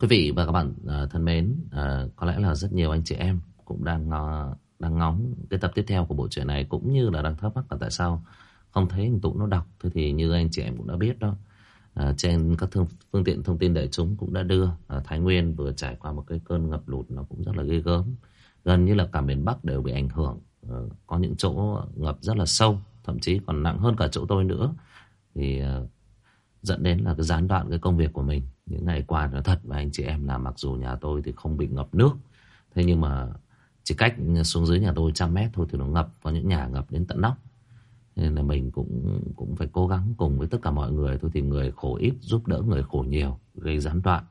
Quý vị và các bạn à, thân mến, à, có lẽ là rất nhiều anh chị em cũng đang à, đang ngóng cái tập tiếp theo của bộ truyện này cũng như là đang thắc mắc là tại sao không thấy anh Tụ nó đọc. Thế thì như anh chị em cũng đã biết đó, trên các thương, phương tiện thông tin đại chúng cũng đã đưa Thái Nguyên vừa trải qua một cái cơn ngập lụt nó cũng rất là ghê gớm. Gần như là cả miền Bắc đều bị ảnh hưởng. Có những chỗ ngập rất là sâu, thậm chí còn nặng hơn cả chỗ tôi nữa. Thì dẫn đến là cái gián đoạn cái công việc của mình những ngày qua nó thật với anh chị em là mặc dù nhà tôi thì không bị ngập nước. Thế nhưng mà chỉ cách xuống dưới nhà tôi trăm mét thôi thì nó ngập, có những nhà ngập đến tận nóc. Nên là mình cũng cũng phải cố gắng cùng với tất cả mọi người thôi thì người khổ ít giúp đỡ người khổ nhiều, gây gián đoạn.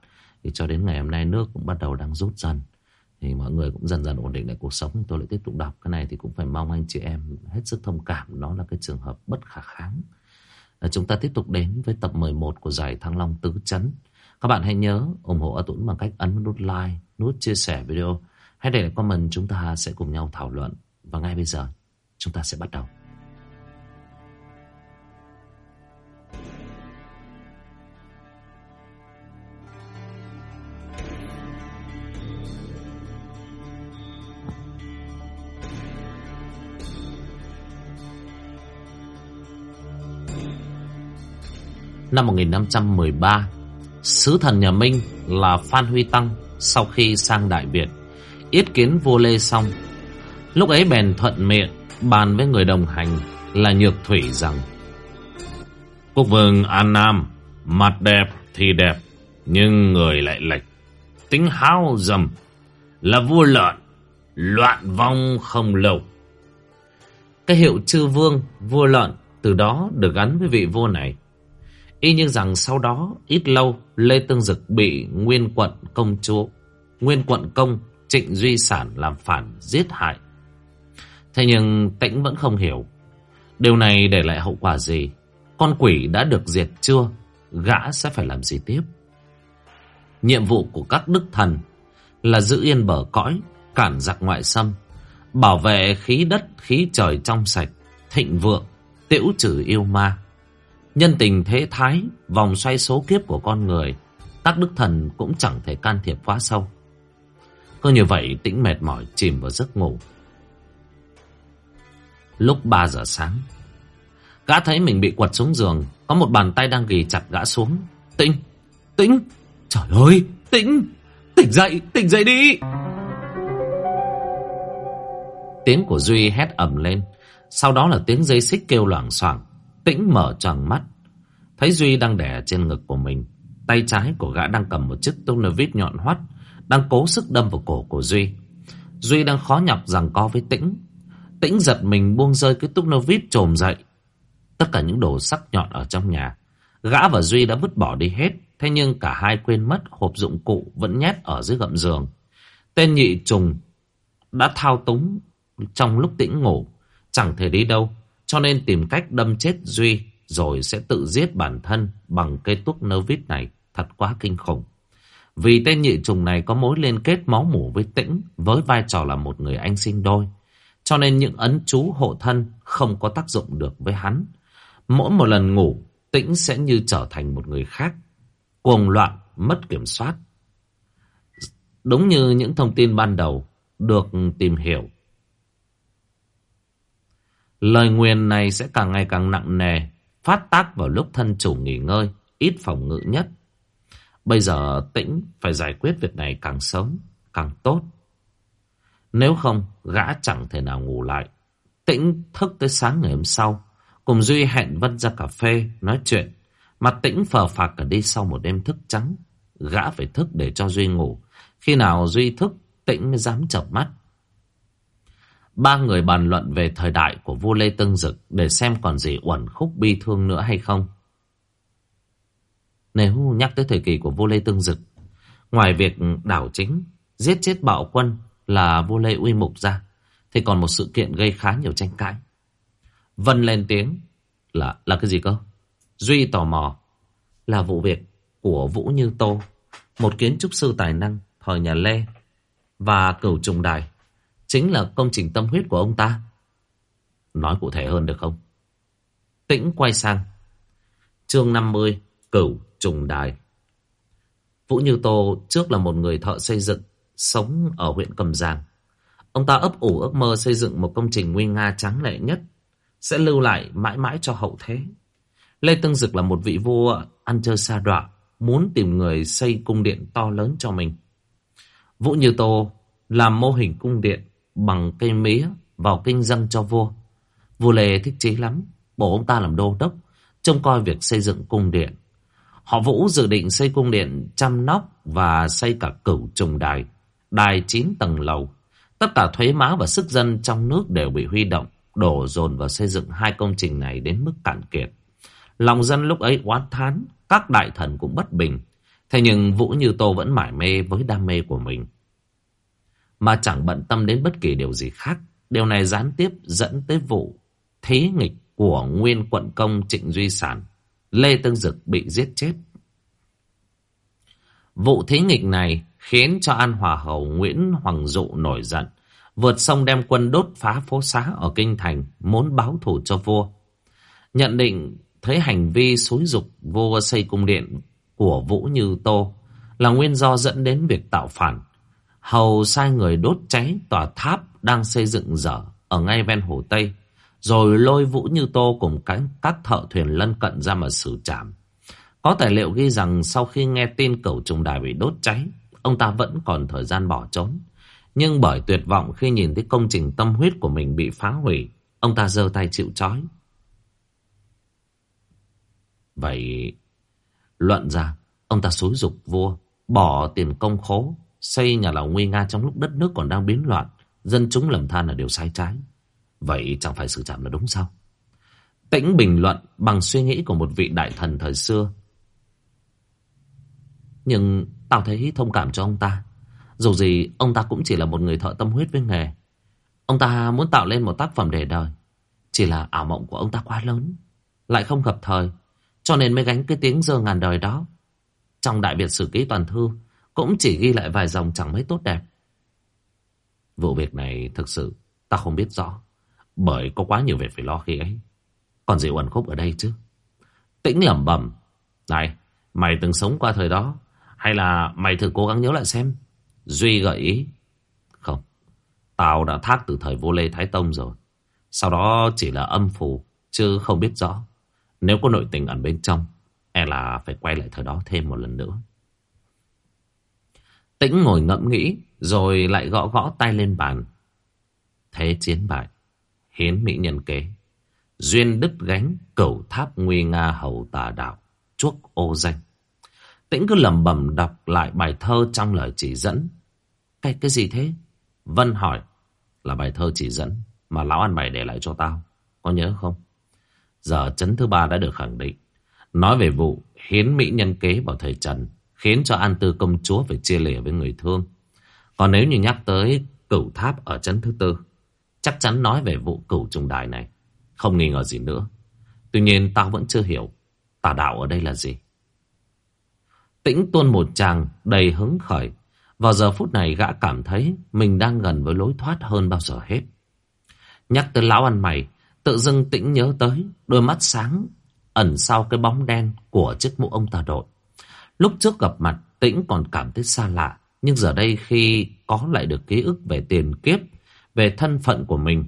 Thì cho đến ngày hôm nay nước cũng bắt đầu đang rút dần. Thì mọi người cũng dần dần ổn định lại cuộc sống, tôi lại tiếp tục đọc. Cái này thì cũng phải mong anh chị em hết sức thông cảm, nó là cái trường hợp bất khả kháng. Ờ, chúng ta tiếp tục đến với tập 11 của giải Thăng Long Tứ Chấn. Các bạn hãy nhớ ủng hộ A Tuấn bằng cách ấn nút like, nút chia sẻ video. Hãy để lại comment chúng ta sẽ cùng nhau thảo luận. Và ngay bây giờ chúng ta sẽ bắt đầu. Năm 1513 Sứ thần nhà Minh là Phan Huy Tăng Sau khi sang Đại Việt. Yết kiến vua Lê xong. Lúc ấy bèn thuận miệng Bàn với người đồng hành Là Nhược Thủy rằng, Quốc vương An Nam, Mặt đẹp thì đẹp, Nhưng người lại lệch. Tính hao dầm, Là vua lợn, Loạn vong không lâu. Cái hiệu chư vương Vua lợn Từ đó được gắn với vị vua này. Y như rằng sau đó, ít lâu, Lê Tương Dực bị nguyên quận công chúa, Nguyên quận công Trịnh Duy Sản làm phản giết hại. Thế nhưng Tĩnh vẫn không hiểu, Điều này để lại hậu quả gì? Con quỷ đã được diệt chưa? Gã sẽ phải làm gì tiếp? Nhiệm vụ của các đức thần Là giữ yên bờ cõi, Cản giặc ngoại xâm, Bảo vệ khí đất, khí trời trong sạch, Thịnh vượng Tiễu trừ yêu ma. Nhân tình thế thái, vòng xoay số kiếp của con người, các đức thần cũng chẳng thể can thiệp quá sâu. Cứ như vậy tĩnh mệt mỏi chìm vào giấc ngủ. Lúc 3 giờ sáng, gã thấy mình bị quật xuống giường, có một bàn tay đang ghì chặt gã xuống. Tĩnh, tĩnh, trời ơi, tĩnh, tỉnh dậy, tỉnh dậy đi. Tiếng của Duy hét ầm lên, sau đó là tiếng dây xích kêu loảng xoảng. Tĩnh mở tròn mắt. Thấy Duy đang đè trên ngực của mình, Tay trái của gã đang cầm một chiếc tung nơ vít nhọn hoắt, Đang cố sức đâm vào cổ của Duy. Duy đang khó nhọc rằng co với Tĩnh. Tĩnh giật mình buông rơi cái túc nơ vít trồm dậy. Tất cả những đồ sắc nhọn ở trong nhà, Gã và Duy đã vứt bỏ đi hết, Thế nhưng cả hai quên mất hộp dụng cụ vẫn nhét ở dưới gầm giường. Tên nhị trùng đã thao túng trong lúc tĩnh ngủ, Chẳng thể đi đâu cho nên tìm cách đâm chết Duy rồi sẽ tự giết bản thân bằng cây túc nơ vít này thật quá kinh khủng. Vì tên nhị trùng này có mối liên kết máu mủ với tĩnh với vai trò là một người anh sinh đôi. Cho nên những ấn chú hộ thân không có tác dụng được với hắn. Mỗi một lần ngủ, tĩnh sẽ như trở thành một người khác. Cuồng loạn, mất kiểm soát. Đúng như những thông tin ban đầu được tìm hiểu Lời nguyền này sẽ càng ngày càng nặng nề, phát tác vào lúc thân chủ nghỉ ngơi, ít phòng ngự nhất. Bây giờ tĩnh phải giải quyết việc này càng sớm, càng tốt. Nếu không, gã chẳng thể nào ngủ lại. Tĩnh thức tới sáng ngày hôm sau, cùng Duy hẹn Vân ra cà phê, nói chuyện. Mặt tĩnh phờ phạc cả đi sau một đêm thức trắng. Gã phải thức để cho Duy ngủ. Khi nào Duy thức, tĩnh mới dám chập mắt. Ba người bàn luận về thời đại của vua Lê Tương Dực để xem còn gì uẩn khúc bi thương nữa hay không. Nếu nhắc tới thời kỳ của vua Lê Tương Dực, ngoài việc đảo chính, giết chết bạo quân là vua Lê Uy Mục ra, thì còn một sự kiện gây khá nhiều tranh cãi. Vân lên tiếng là là cái gì cơ? Duy tò mò là vụ việc của Vũ Như Tô, một kiến trúc sư tài năng thời nhà Lê và cửu trùng đài chính là công trình tâm huyết của ông ta. Nói cụ thể hơn được không? Tĩnh quay sang. Chương 50, Cửu Trùng Đài. Vũ Như Tô trước là một người thợ xây dựng, sống ở huyện Cầm Giang. Ông ta ấp ủ ước mơ xây dựng một công trình nguy nga tráng lệ nhất, sẽ lưu lại mãi mãi cho hậu thế. Lê Tương Dực là một vị vua ăn chơi xa đọa, muốn tìm người xây cung điện to lớn cho mình. Vũ Như Tô làm mô hình cung điện bằng cây mía vào kinh dâng cho vua. Vua Lê thích chí lắm, bổ ông ta làm đô đốc, trông coi việc xây dựng cung điện. Họ Vũ dự định xây cung điện trăm nóc và xây cả cửu trùng đài, đài chín tầng lầu. Tất cả thuế má và sức dân trong nước đều bị huy động, đổ dồn vào xây dựng hai công trình này đến mức cạn kiệt. Lòng dân lúc ấy oán thán, các đại thần cũng bất bình. Thế nhưng Vũ Như Tô vẫn mải mê với đam mê của mình. Mà chẳng bận tâm đến bất kỳ điều gì khác. Điều này gián tiếp dẫn tới vụ thế nghịch của nguyên quận công Trịnh Duy Sản. Lê Tương Dực bị giết chết. Vụ thế nghịch này khiến cho An Hòa Hầu Nguyễn Hoàng Dụ nổi giận. Vượt sông đem quân đốt phá phố xá ở Kinh Thành, muốn báo thù cho vua. Nhận định thấy hành vi xúi dục vua xây cung điện của Vũ Như Tô là nguyên do dẫn đến việc tạo phản. Hầu sai người đốt cháy tòa tháp đang xây dựng dở ở ngay ven hồ Tây, rồi lôi Vũ Như Tô cùng các, các thợ thuyền lân cận ra mà xử trảm. Có tài liệu ghi rằng sau khi nghe tin cẩu trùng đài bị đốt cháy, ông ta vẫn còn thời gian bỏ trốn. Nhưng bởi tuyệt vọng khi nhìn thấy công trình tâm huyết của mình bị phá hủy, ông ta giơ tay chịu trói. Vậy luận ra ông ta xúi dục vua bỏ tiền công khố xây nhà lầu nguy nga trong lúc đất nước còn đang biến loạn, dân chúng lầm than là điều sai trái. Vậy chẳng phải xử trảm là đúng sao? Tĩnh bình luận bằng suy nghĩ của một vị đại thần thời xưa. Nhưng tao thấy thông cảm cho ông ta. Dù gì, ông ta cũng chỉ là một người thợ tâm huyết với nghề. Ông ta muốn tạo lên một tác phẩm để đời. Chỉ là ảo mộng của ông ta quá lớn, lại không hợp thời. Cho nên mới gánh cái tiếng dơ ngàn đời đó. Trong Đại Việt Sử Ký Toàn Thư cũng chỉ ghi lại vài dòng chẳng mấy tốt đẹp. Vụ việc này thực sự ta không biết rõ. Bởi có quá nhiều việc phải lo khi ấy. Còn gì uẩn khúc ở đây chứ? Tĩnh lẩm bẩm. Này, mày từng sống qua thời đó. Hay là mày thử cố gắng nhớ lại xem. Duy gợi ý. Không. Tao đã thác từ thời vô lê Thái Tông rồi. Sau đó chỉ là âm phù. Chứ không biết rõ. Nếu có nội tình ẩn bên trong, e là phải quay lại thời đó thêm một lần nữa. Tĩnh ngồi ngẫm nghĩ, rồi lại gõ gõ tay lên bàn. Thế chiến bại, hiến mỹ nhân kế. Duyên đứt gánh, cẩu tháp nguy nga hầu tà đạo, chuốc ô danh. Tĩnh cứ lầm bầm đọc lại bài thơ trong lời chỉ dẫn. Cái cái gì thế? Vân hỏi. Là bài thơ chỉ dẫn mà lão ăn mày để lại cho tao. Có nhớ không? Giờ chấn thứ ba đã được khẳng định. Nói về vụ hiến mỹ nhân kế vào thời Trần, khiến cho An Tư công chúa phải chia lìa với người thương. Còn nếu như nhắc tới cửu tháp ở chấn thứ tư, chắc chắn nói về vụ cửu trùng đài này. Không nghi ngờ gì nữa. Tuy nhiên tao vẫn chưa hiểu tà đạo ở đây là gì. Tĩnh tuôn một chàng đầy hứng khởi. Vào giờ phút này gã cảm thấy mình đang gần với lối thoát hơn bao giờ hết. Nhắc tới lão ăn mày, Tự dưng tĩnh nhớ tới đôi mắt sáng ẩn sau cái bóng đen của chiếc mũ ông ta đội. Lúc trước gặp mặt tĩnh còn cảm thấy xa lạ. Nhưng giờ đây khi có lại được ký ức về tiền kiếp, về thân phận của mình,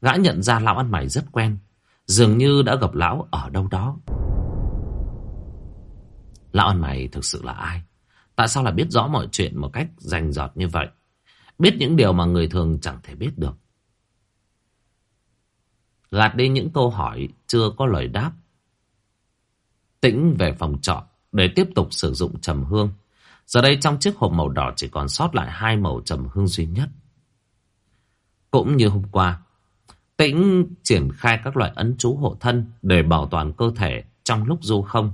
gã nhận ra lão ăn mày rất quen. Dường như đã gặp lão ở đâu đó. Lão ăn mày thực sự là ai? Tại sao lại biết rõ mọi chuyện một cách rành rọt như vậy? Biết những điều mà người thường chẳng thể biết được. Gạt đi những câu hỏi chưa có lời đáp. Tĩnh về phòng trọ để tiếp tục sử dụng trầm hương. Giờ đây trong chiếc hộp màu đỏ chỉ còn sót lại hai màu trầm hương duy nhất. Cũng như hôm qua, Tĩnh triển khai các loại ấn chú hộ thân để bảo toàn cơ thể trong lúc du không.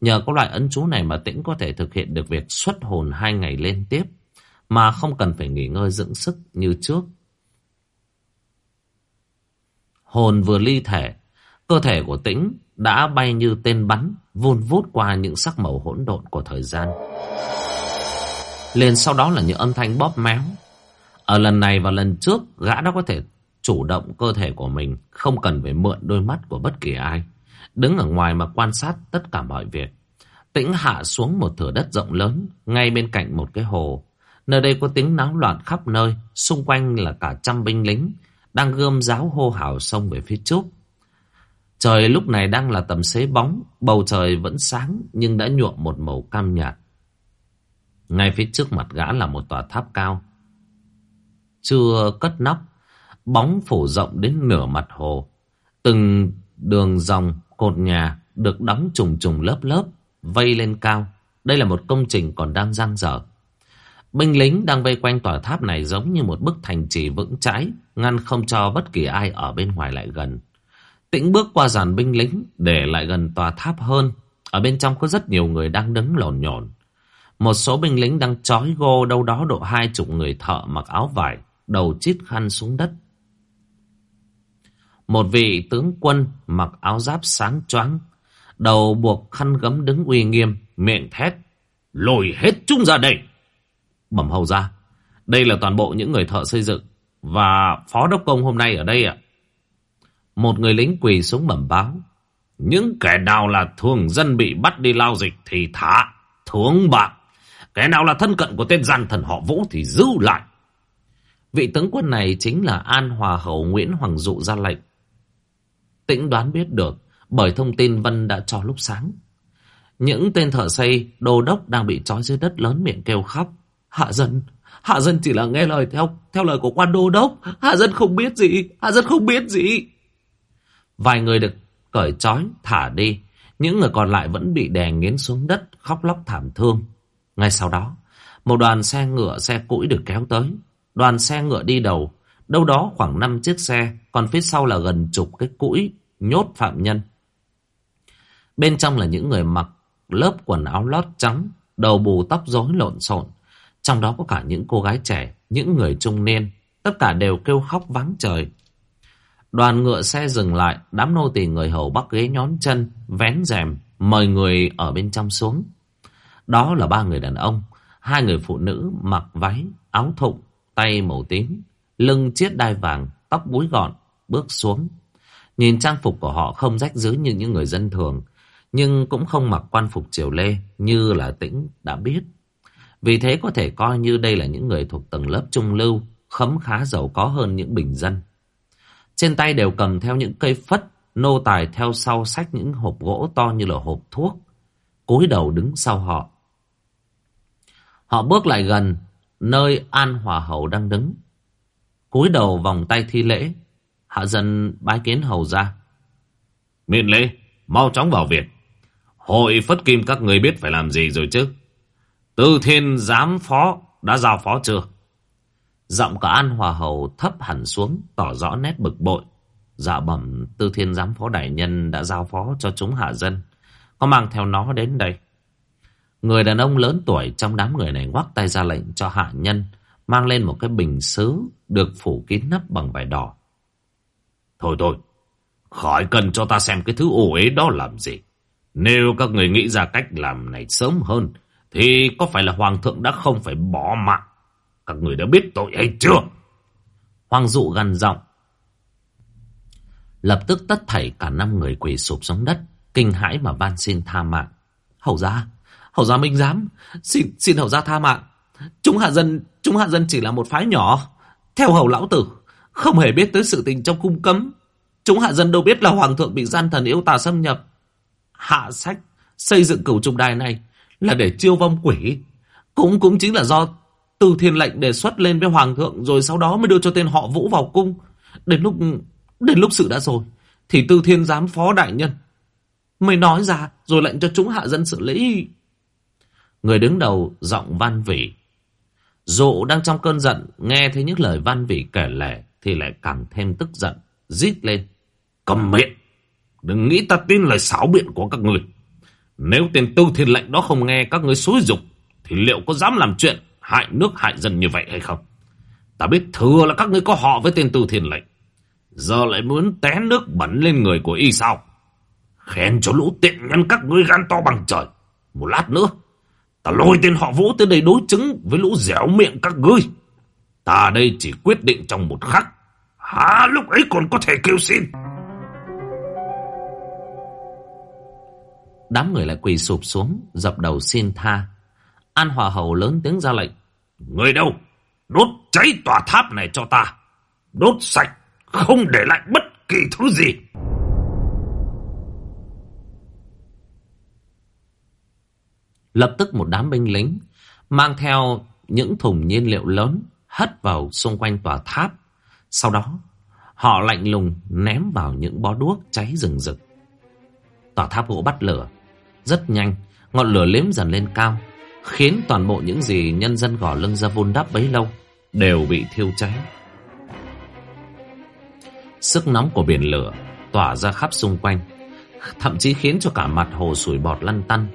Nhờ có loại ấn chú này mà Tĩnh có thể thực hiện được việc xuất hồn hai ngày liên tiếp mà không cần phải nghỉ ngơi dưỡng sức như trước. Hồn vừa ly thể, cơ thể của tĩnh đã bay như tên bắn, vun vút qua những sắc màu hỗn độn của thời gian. Liền sau đó là những âm thanh bóp méo. Ở lần này và lần trước, gã đã có thể chủ động cơ thể của mình, không cần phải mượn đôi mắt của bất kỳ ai. Đứng ở ngoài mà quan sát tất cả mọi việc. Tĩnh hạ xuống một thửa đất rộng lớn, ngay bên cạnh một cái hồ. Nơi đây có tiếng náo loạn khắp nơi, xung quanh là cả trăm binh lính, đang gươm giáo hô hào xông về phía trước. Trời lúc này đang là tầm xế bóng, bầu trời vẫn sáng nhưng đã nhuộm một màu cam nhạt. Ngay phía trước mặt gã là một tòa tháp cao. Chưa cất nóc, bóng phủ rộng đến nửa mặt hồ. Từng đường dòng cột nhà được đóng trùng trùng lớp lớp, vây lên cao. Đây là một công trình còn đang dang dở. Binh lính đang vây quanh tòa tháp này giống như một bức thành trì vững chãi, ngăn không cho bất kỳ ai ở bên ngoài lại gần. Tĩnh bước qua dàn binh lính để lại gần tòa tháp hơn. Ở bên trong có rất nhiều người đang đứng lồn nhổn. Một số binh lính đang trói gô đâu đó độ hai chục người thợ mặc áo vải, đầu chít khăn xuống đất. Một vị tướng quân mặc áo giáp sáng choáng, đầu buộc khăn gấm đứng uy nghiêm, miệng thét. Lôi hết chúng ra đây! Bẩm hầu ra, đây là toàn bộ những người thợ xây dựng và phó đốc công hôm nay ở đây ạ. Một người lính quỳ xuống bẩm báo. Những kẻ nào là thường dân bị bắt đi lao dịch thì thả, thướng bạc. Kẻ nào là thân cận của tên gian thần họ Vũ thì giữ lại. Vị tướng quân này chính là An Hòa Hậu Nguyễn Hoàng Dụ ra lệnh. Tĩnh đoán biết được bởi thông tin Vân đã cho lúc sáng. Những tên thợ xây, đô đốc đang bị trói dưới đất lớn miệng kêu khóc. Hạ dân, hạ dân chỉ là nghe lời theo theo lời của quan đô đốc. Hạ dân không biết gì, hạ dân không biết gì. Vài người được cởi trói, thả đi. Những người còn lại vẫn bị đè nghiến xuống đất, khóc lóc thảm thương. Ngay sau đó, một đoàn xe ngựa, xe củi được kéo tới. Đoàn xe ngựa đi đầu, đâu đó khoảng 5 chiếc xe, còn phía sau là gần chục cái củi nhốt phạm nhân. Bên trong là những người mặc lớp quần áo lót trắng, đầu bù tóc rối lộn xộn. Trong đó có cả những cô gái trẻ, những người trung niên, tất cả đều kêu khóc vắng trời. Đoàn ngựa xe dừng lại, đám nô tỳ người hầu bắt ghế nhón chân, vén rèm, mời người ở bên trong xuống. Đó là ba người đàn ông, hai người phụ nữ mặc váy, áo thụng, tay màu tím, lưng chiết đai vàng, tóc búi gọn, bước xuống. Nhìn trang phục của họ không rách rưới như những người dân thường, nhưng cũng không mặc quan phục triều lê như là tĩnh đã biết. Vì thế có thể coi như đây là những người thuộc tầng lớp trung lưu, khấm khá giàu có hơn những bình dân. Trên tay đều cầm theo những cây phất, nô tài theo sau sách những hộp gỗ to như là hộp thuốc. cúi đầu đứng sau họ. Họ bước lại gần, nơi An Hòa Hầu đang đứng. cúi đầu vòng tay thi lễ, hạ dân bái kiến hầu ra. Miễn lễ, mau chóng vào việc. Hội Phất Kim các người biết phải làm gì rồi chứ? Tư Thiên giám phó đã giao phó chưa? Giọng cả An Hòa Hầu thấp hẳn xuống, tỏ rõ nét bực bội. Dạ bẩm Tư Thiên giám phó đại nhân đã giao phó cho chúng hạ dân. Có mang theo nó đến đây. Người đàn ông lớn tuổi trong đám người này ngoắc tay ra lệnh cho hạ nhân mang lên một cái bình sứ được phủ kín nắp bằng vải đỏ. Thôi thôi, khỏi cần cho ta xem cái thứ ổ ế đó làm gì. Nếu các người nghĩ ra cách làm này sớm hơn, thì có phải là Hoàng thượng đã không phải bỏ mạng? Các người đã biết tội hay chưa? Hoàng dụ gằn giọng. Lập tức tất thảy cả năm người quỳ sụp xuống đất, kinh hãi mà van xin tha mạng. Hầu gia hầu gia minh giám, xin xin hầu gia tha mạng. Chúng hạ dân, chúng hạ dân chỉ là một phái nhỏ, theo hầu lão tử, không hề biết tới sự tình trong cung cấm. Chúng hạ dân đâu biết là hoàng thượng bị gian thần yêu tà xâm nhập. Hạ sách xây dựng cửu trung đài này là để chiêu vong quỷ. Cũng cũng chính là do từ thiên lệnh đề xuất lên với hoàng thượng rồi sau đó mới đưa cho tên họ Vũ vào cung. Đến lúc đến lúc sự đã rồi thì Tư Thiên giám phó đại nhân mới nói ra rồi lệnh cho chúng hạ dân xử lý. Người đứng đầu giọng văn vỉ. Dụ đang trong cơn giận nghe thấy những lời văn vỉ kể lể thì lại càng thêm tức giận, rít lên. Cầm miệng! Đừng nghĩ ta tin lời xảo biện của các người. Nếu tên tư thiên lệnh đó không nghe các người xúi dục thì liệu có dám làm chuyện hại nước hại dân như vậy hay không? Ta biết thừa là các ngươi có họ với tên tư thiên lệnh. Giờ lại muốn té nước bẩn lên người của y sao? Khen cho lũ tiện nhân các ngươi gan to bằng trời. Một lát nữa, ta lôi tên họ vũ tới đây đối chứng với lũ dẻo miệng các ngươi. Ta đây chỉ quyết định trong một khắc. Hả lúc ấy còn có thể kêu xin. Đám người lại quỳ sụp xuống Dập đầu xin tha An Hòa Hầu lớn tiếng ra lệnh. Người đâu? Đốt cháy tòa tháp này cho ta. Đốt sạch, Không để lại bất kỳ thứ gì. Lập tức một đám binh lính Mang theo những thùng nhiên liệu lớn Hất vào xung quanh tòa tháp. Sau đó, Họ lạnh lùng ném vào những bó đuốc cháy rừng rực. Tòa tháp gỗ bắt lửa. Rất nhanh, Ngọn lửa liếm dần lên cao. Khiến toàn bộ những gì nhân dân gò lưng ra vun đắp bấy lâu Đều bị thiêu cháy. Sức nóng của biển lửa Tỏa ra khắp xung quanh, Thậm chí khiến cho cả mặt hồ sủi bọt lăn tăn.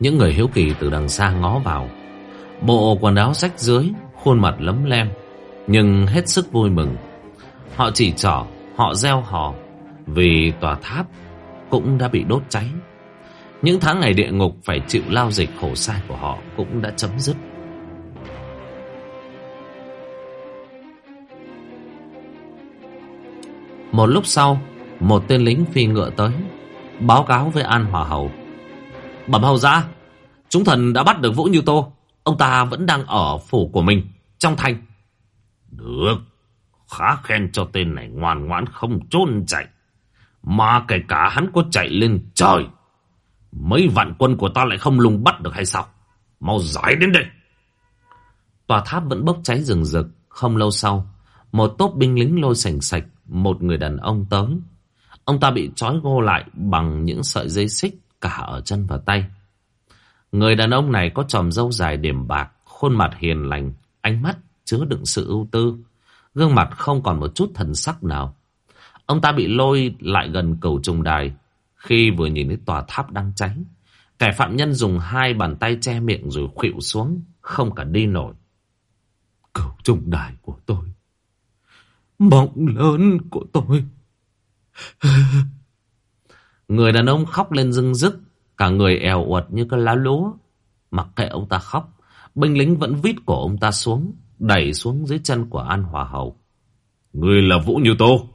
Những người hiếu kỳ từ đằng xa ngó vào, Bộ quần áo rách dưới, Khuôn mặt lấm lem nhưng hết sức vui mừng. Họ chỉ trỏ, Họ gieo hò, Vì tòa tháp Cũng đã bị đốt cháy. Những tháng ngày địa ngục Phải chịu lao dịch khổ sai của họ Cũng đã chấm dứt. Một lúc sau, Một tên lính phi ngựa tới, Báo cáo với An Hòa Hầu. Bẩm hầu ra Chúng thần đã bắt được Vũ Như Tô. Ông ta vẫn đang ở phủ của mình, Trong thành. Được. Khá khen cho tên này ngoan ngoãn không trốn chạy. Mà kể cả hắn có chạy lên trời Mấy vạn quân của ta lại không lùng bắt được hay sao? Mau giải đến đây. Tòa tháp vẫn bốc cháy rừng rực. Không lâu sau Một tốp binh lính lôi sành sạch Một người đàn ông tới Ông ta bị trói gô lại bằng những sợi dây xích cả ở chân và tay. Người đàn ông này có tròm râu dài điểm bạc, khuôn mặt hiền lành, ánh mắt chứa đựng sự ưu tư, gương mặt không còn một chút thần sắc nào. Ông ta bị lôi lại gần cầu trùng đài khi vừa nhìn thấy tòa tháp đang cháy. Kẻ phạm nhân dùng hai bàn tay che miệng rồi khuỵu xuống, không cả đi nổi. Cầu trùng đài của tôi, mộng lớn của tôi. Người đàn ông khóc lên rưng rức, cả người èo uột như cái lá lúa. Mặc kệ ông ta khóc, binh lính vẫn vít cổ ông ta xuống, đẩy xuống dưới chân của An Hòa Hầu. Người là Vũ Như Tô.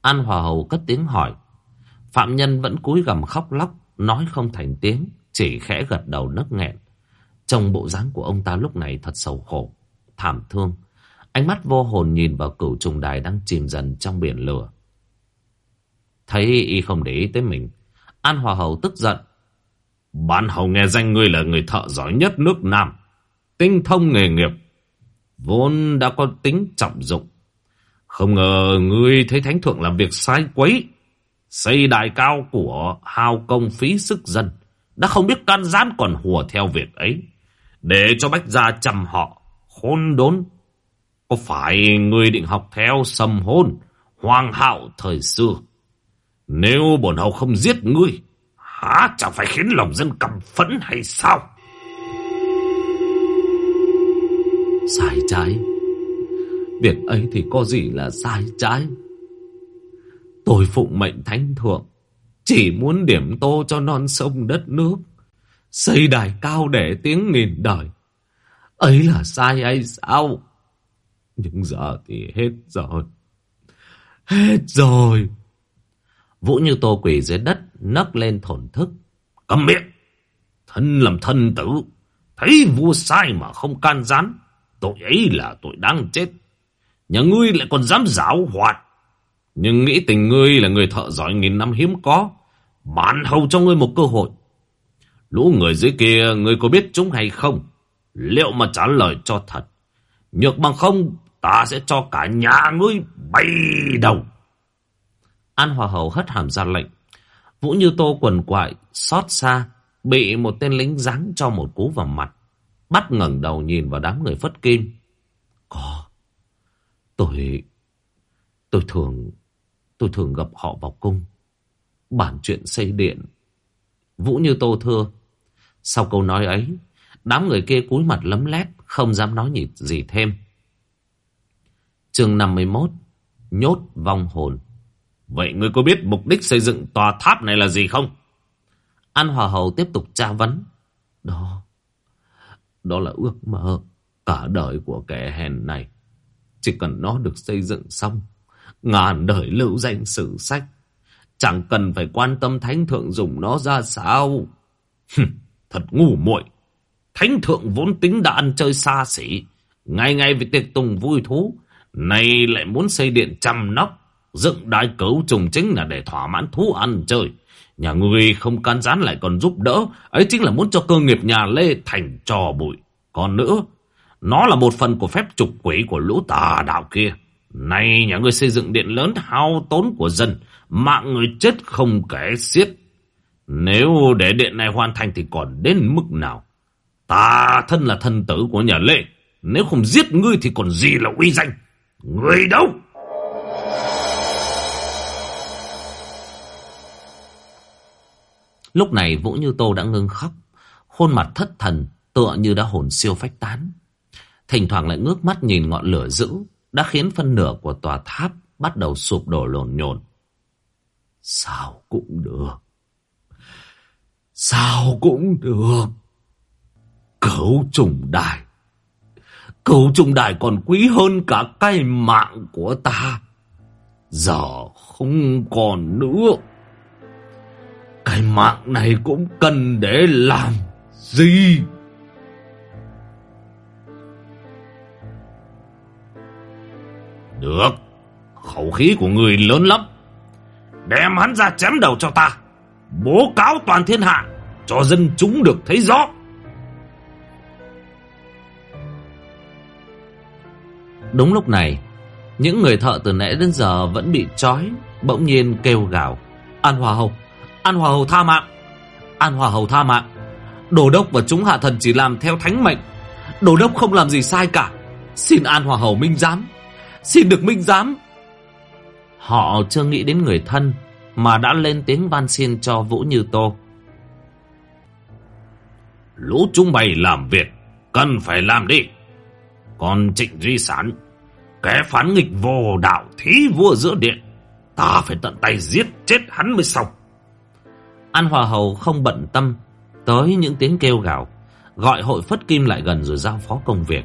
An Hòa Hầu cất tiếng hỏi. Phạm nhân vẫn cúi gằm khóc lóc, nói không thành tiếng, chỉ khẽ gật đầu nấc nghẹn. Trong bộ dáng của ông ta lúc này thật sầu khổ, thảm thương. Ánh mắt vô hồn nhìn vào cửu trùng đài đang chìm dần trong biển lửa. Thấy y không để ý tới mình An Hòa Hầu tức giận Bạn hầu nghe danh ngươi là người thợ giỏi nhất nước Nam Tinh thông nghề nghiệp Vốn đã có tính trọng dụng. Không ngờ ngươi thấy thánh thượng làm việc sai quấy. Xây đài cao của hao công phí sức dân. Đã không biết can gián còn hùa theo việc ấy. Để cho bách gia chăm họ Khôn đốn. Có phải ngươi định học theo sầm hôn Hoàng hạo thời xưa? Nếu bổn hầu không giết ngươi, há chẳng phải khiến lòng dân cầm phẫn hay sao? Sai trái. Việc ấy thì có gì là sai trái. Tôi phụng mệnh thánh thượng. Chỉ muốn điểm tô cho non sông đất nước. Xây đài cao để tiếng nghìn đời. Ấy là sai hay sao? Nhưng giờ thì hết rồi. Hết rồi. Vũ Như Tô quỳ dưới đất, nấc lên thổn thức. Cầm miệng! Thân làm thân tử, thấy vua sai mà không can gián. Tội ấy là tội đáng chết. Nhà ngươi lại còn dám giáo hoạt. Nhưng nghĩ tình ngươi là người thợ giỏi nghìn năm hiếm có. bản hầu cho ngươi một cơ hội. Lũ người dưới kia ngươi có biết chúng hay không? Liệu mà trả lời cho thật. Nhược bằng không, ta sẽ cho cả nhà ngươi bay đầu. An Hòa Hầu hất hàm ra lệnh. Vũ Như Tô quần quại, xót xa, bị một tên lính giáng cho một cú vào mặt. Bắt ngẩng đầu nhìn vào đám người phất kim. Có. Tôi... Tôi thường... Tôi thường gặp họ vào cung. Bản chuyện xây điện. Vũ Như Tô thưa. Sau câu nói ấy, đám người kia cúi mặt lấm lét, không dám nói gì thêm. Chương 51 Nhốt vong hồn Vậy ngươi có biết mục đích xây dựng tòa tháp này là gì không? An Hòa Hầu tiếp tục tra vấn. Đó, đó là ước mơ cả đời của kẻ hèn này. Chỉ cần nó được xây dựng xong, ngàn đời lưu danh sử sách. Chẳng cần phải quan tâm thánh thượng dùng nó ra sao. Thật ngu muội Thánh thượng vốn tính đã ăn chơi xa xỉ. Ngày ngày vì tiệc tùng vui thú. nay lại muốn xây điện trăm nóc. Dựng đài cấu trùng chính là để thỏa mãn thú ăn chơi. Nhà ngươi không can gián lại còn giúp đỡ. Ấy chính là muốn cho cơ nghiệp nhà Lê thành trò bụi. Còn nữa, nó là một phần của phép trục quỷ của lũ tà đạo kia. nay nhà ngươi xây dựng điện lớn hao tốn của dân. Mạng người chết không kể xiết. Nếu để điện này hoàn thành thì còn đến mức nào? Ta thân là thân tử của nhà Lê. Nếu không giết ngươi thì còn gì là uy danh? Ngươi đâu? Lúc này Vũ Như Tô đã ngưng khóc. Khuôn mặt thất thần tựa như đã hồn siêu phách tán. Thỉnh thoảng lại ngước mắt nhìn ngọn lửa dữ đã khiến phân nửa của tòa tháp bắt đầu sụp đổ lồn nhồn. Sao cũng được. Sao cũng được. Cấu trùng đài. Cấu trùng đài còn quý hơn cả cái mạng của ta. Giờ không còn nữa. Cái mạng này cũng cần để làm gì? Được. Khẩu khí của người lớn lắm. Đem hắn ra chém đầu cho ta. Bố cáo toàn thiên hạ. Cho dân chúng được thấy rõ. Đúng lúc này, những người thợ từ nãy đến giờ vẫn bị trói, bỗng nhiên kêu gào. An Hòa Hồng, An Hòa Hầu tha mạng, An Hòa Hầu tha mạng. Đồ đốc và chúng hạ thần chỉ làm theo thánh mệnh. Đồ đốc không làm gì sai cả. Xin An Hòa Hầu minh giám, xin được minh giám. Họ chưa nghĩ đến người thân, mà đã lên tiếng van xin cho Vũ Như Tô. Lũ chúng mày làm việc, cần phải làm đi. Còn Trịnh Duy Sản, kẻ phán nghịch vô đạo thí vua giữa điện, ta phải tận tay giết chết hắn mới xong. An Hòa Hầu không bận tâm tới những tiếng kêu gào, gọi hội phất kim lại gần rồi giao phó công việc.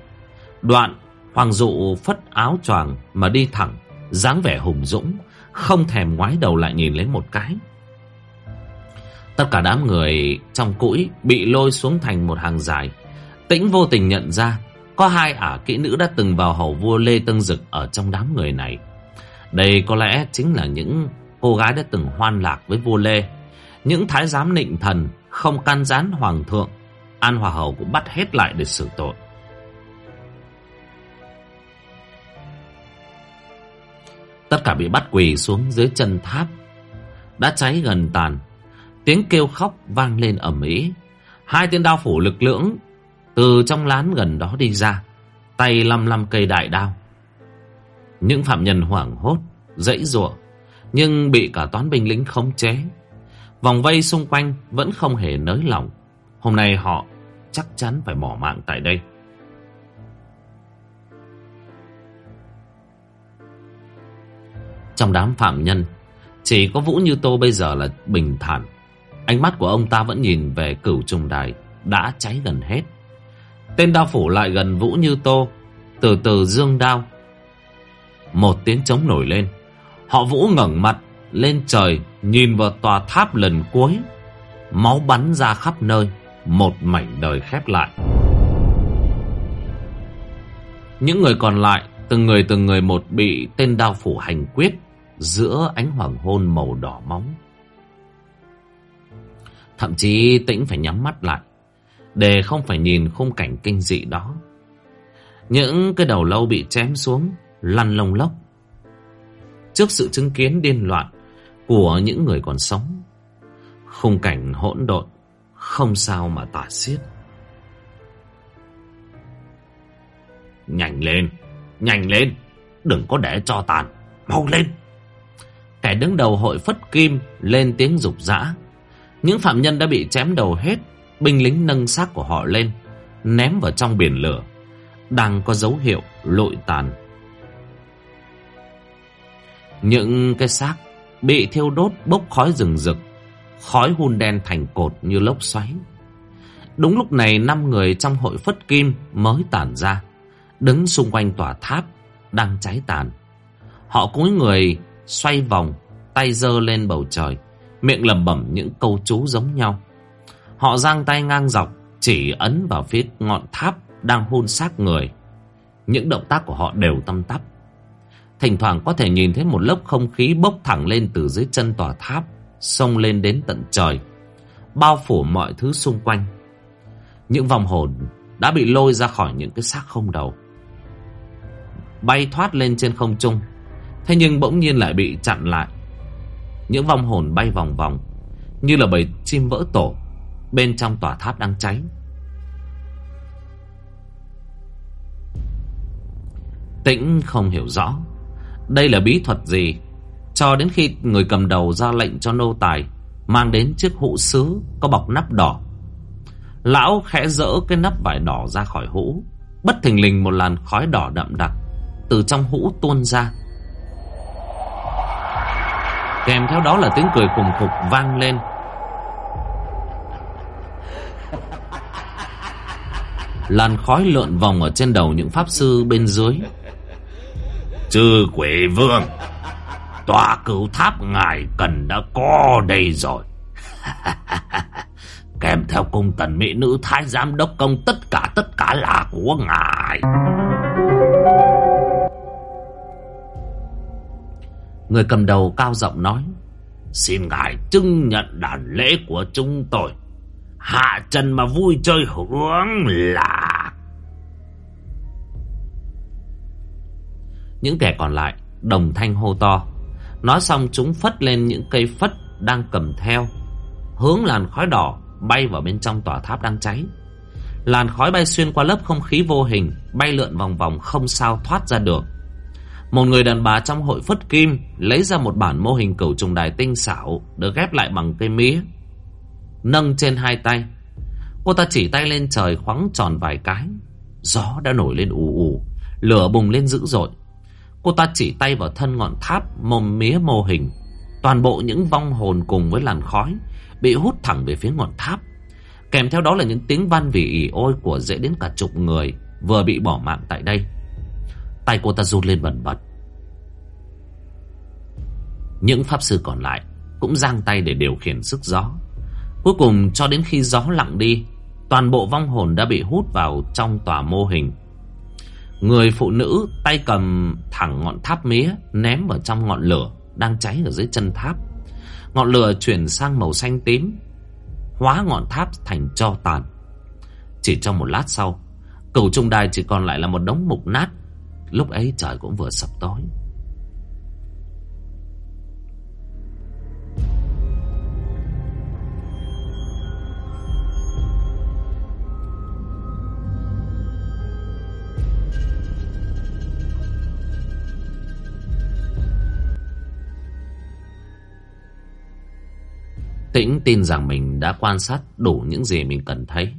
Đoạn, Hoàng Dụ phất áo choàng mà đi thẳng, dáng vẻ hùng dũng, không thèm ngoái đầu lại nhìn lấy một cái. Tất cả đám người trong cũi bị lôi xuống thành một hàng dài. Tĩnh vô tình nhận ra có hai ả kỹ nữ đã từng vào hầu vua Lê Tân Dực ở trong đám người này. Đây có lẽ chính là những cô gái đã từng hoan lạc với vua Lê. Những thái giám nịnh thần không can gián hoàng thượng. An Hòa Hầu cũng bắt hết lại để xử tội. Tất cả bị bắt quỳ xuống dưới chân tháp. Đã cháy gần tàn. Tiếng kêu khóc vang lên ầm ĩ. Hai tên đao phủ lực lưỡng từ trong lán gần đó đi ra, tay lăm lăm cây đại đao. Những phạm nhân hoảng hốt, dãy giụa, nhưng bị cả toán binh lính khống chế. Vòng vây xung quanh vẫn không hề nới lỏng. Hôm nay họ chắc chắn phải bỏ mạng tại đây. Trong đám phạm nhân, chỉ có Vũ Như Tô bây giờ là bình thản. Ánh mắt của ông ta vẫn nhìn về cửu trùng đài đã cháy gần hết. Tên đao phủ lại gần Vũ Như Tô Từ từ dương đao Một tiếng trống nổi lên Họ Vũ ngẩng mặt lên trời Nhìn vào tòa tháp lần cuối Máu bắn ra khắp nơi Một mảnh đời khép lại Những người còn lại Từng người từng người một bị tên đao phủ hành quyết Giữa ánh hoàng hôn màu đỏ máu Thậm chí tĩnh phải nhắm mắt lại để không phải nhìn khung cảnh kinh dị đó. Những cái đầu lâu bị chém xuống, lăn lông lốc. Trước sự chứng kiến điên loạn của những người còn sống, khung cảnh hỗn độn, không sao mà tả xiết. Nhanh lên, nhanh lên, đừng có để cho tàn, mau lên. Kẻ đứng đầu hội phất kim lên tiếng rục rã Những phạm nhân đã bị chém đầu hết Binh lính nâng xác của họ lên Ném vào trong biển lửa Đang có dấu hiệu lội tàn Những cái xác Bị thiêu đốt bốc khói rừng rực, Khói hun đen thành cột như lốc xoáy. Đúng lúc này, năm người trong hội phất kim mới tản ra, Đứng xung quanh tòa tháp Đang cháy tàn. Họ cúi người, xoay vòng, Tay giơ lên bầu trời, Miệng lẩm bẩm những câu chú giống nhau. Họ giang tay ngang dọc, Chỉ ấn vào phía ngọn tháp Đang hôn xác người. Những động tác của họ đều tâm tắp. Thỉnh thoảng có thể nhìn thấy một lớp không khí bốc thẳng lên từ dưới chân tòa tháp, Xông lên đến tận trời, Bao phủ mọi thứ xung quanh. Những vòng hồn đã bị lôi ra khỏi những cái xác không đầu, Bay thoát lên trên không trung. Thế nhưng bỗng nhiên lại bị chặn lại. Những vòng hồn bay vòng vòng, Như là bầy chim vỡ tổ Bên trong tòa tháp đang cháy. Tĩnh không hiểu rõ. Đây là bí thuật gì? Cho đến khi người cầm đầu ra lệnh cho nô tài, Mang đến chiếc hũ sứ Có bọc nắp đỏ. Lão khẽ dỡ cái nắp vải đỏ ra khỏi hũ, Bất thình lình một làn khói đỏ đậm đặc Từ trong hũ tuôn ra. Kèm theo đó là tiếng cười khùng khục vang lên. Làn khói lượn vòng ở trên đầu những pháp sư bên dưới. Chư quỷ vương, Tòa cửu tháp ngài cần đã có đây rồi Kèm theo cung tần mỹ nữ thái giám đốc công Tất cả tất cả là của ngài Người cầm đầu cao giọng nói, Xin ngài chứng nhận đàn lễ của chúng tôi Hạ chân mà vui chơi hưởng lạc. Những kẻ còn lại, đồng thanh hô to. Nói xong, chúng phất lên những cây phất đang cầm theo, Hướng làn khói đỏ bay vào bên trong tòa tháp đang cháy. Làn khói bay xuyên qua lớp không khí vô hình, Bay lượn vòng vòng không sao thoát ra được. Một người đàn bà trong hội phất kim Lấy ra một bản mô hình cửu trùng đài tinh xảo Được ghép lại bằng cây mía, Nâng trên hai tay. Cô ta chỉ tay lên trời khoáng tròn vài cái, Gió đã nổi lên ù ù, Lửa bùng lên dữ dội. Cô ta chỉ tay vào thân ngọn tháp Mồm mía mô hình. Toàn bộ những vong hồn cùng với làn khói Bị hút thẳng về phía ngọn tháp. Kèm theo đó là những tiếng van vỉ ỉ ôi Của dễ đến cả chục người Vừa bị bỏ mạng tại đây. Tay cô ta run lên bẩn bật. Những pháp sư còn lại Cũng giang tay để điều khiển sức gió. Cuối cùng cho đến khi gió lặng đi, Toàn bộ vong hồn đã bị hút vào trong tòa mô hình. Người phụ nữ tay cầm thẳng ngọn tháp mía Ném vào trong ngọn lửa Đang cháy ở dưới chân tháp. Ngọn lửa chuyển sang màu xanh tím, Hóa ngọn tháp thành cho tàn. Chỉ trong một lát sau, Cửu trung đài chỉ còn lại là một đống mục nát. Lúc ấy trời cũng vừa sập tối. Tĩnh tin rằng mình đã quan sát đủ những gì mình cần thấy.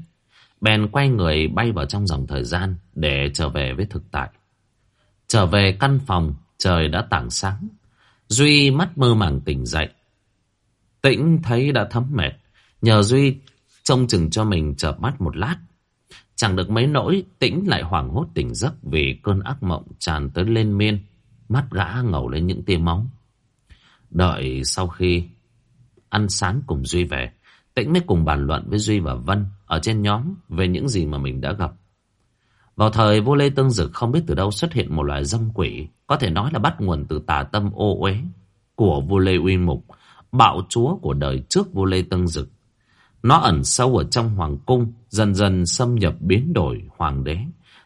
Bèn quay người bay vào trong dòng thời gian để trở về với thực tại. Trở về căn phòng, trời đã tảng sáng. Duy mắt mơ màng tỉnh dậy. Tĩnh thấy đã thấm mệt. Nhờ Duy trông chừng cho mình chợp mắt một lát. Chẳng được mấy nỗi, Tĩnh lại hoảng hốt tỉnh giấc vì cơn ác mộng tràn tới lên miên. Mắt gã ngầu lên những tia máu. Đợi sau khi ăn sáng cùng Duy về. Tĩnh mới cùng bàn luận với Duy và Vân ở trên nhóm về những gì mà mình đã gặp. Vào thời vô lê tương dực không biết từ đâu xuất hiện một loài dâm quỷ, có thể nói là bắt nguồn từ tà tâm ô uế của vô lê uy mục, bạo chúa của đời trước vô lê tương dực. Nó ẩn sâu ở trong hoàng cung, dần dần xâm nhập biến đổi hoàng đế,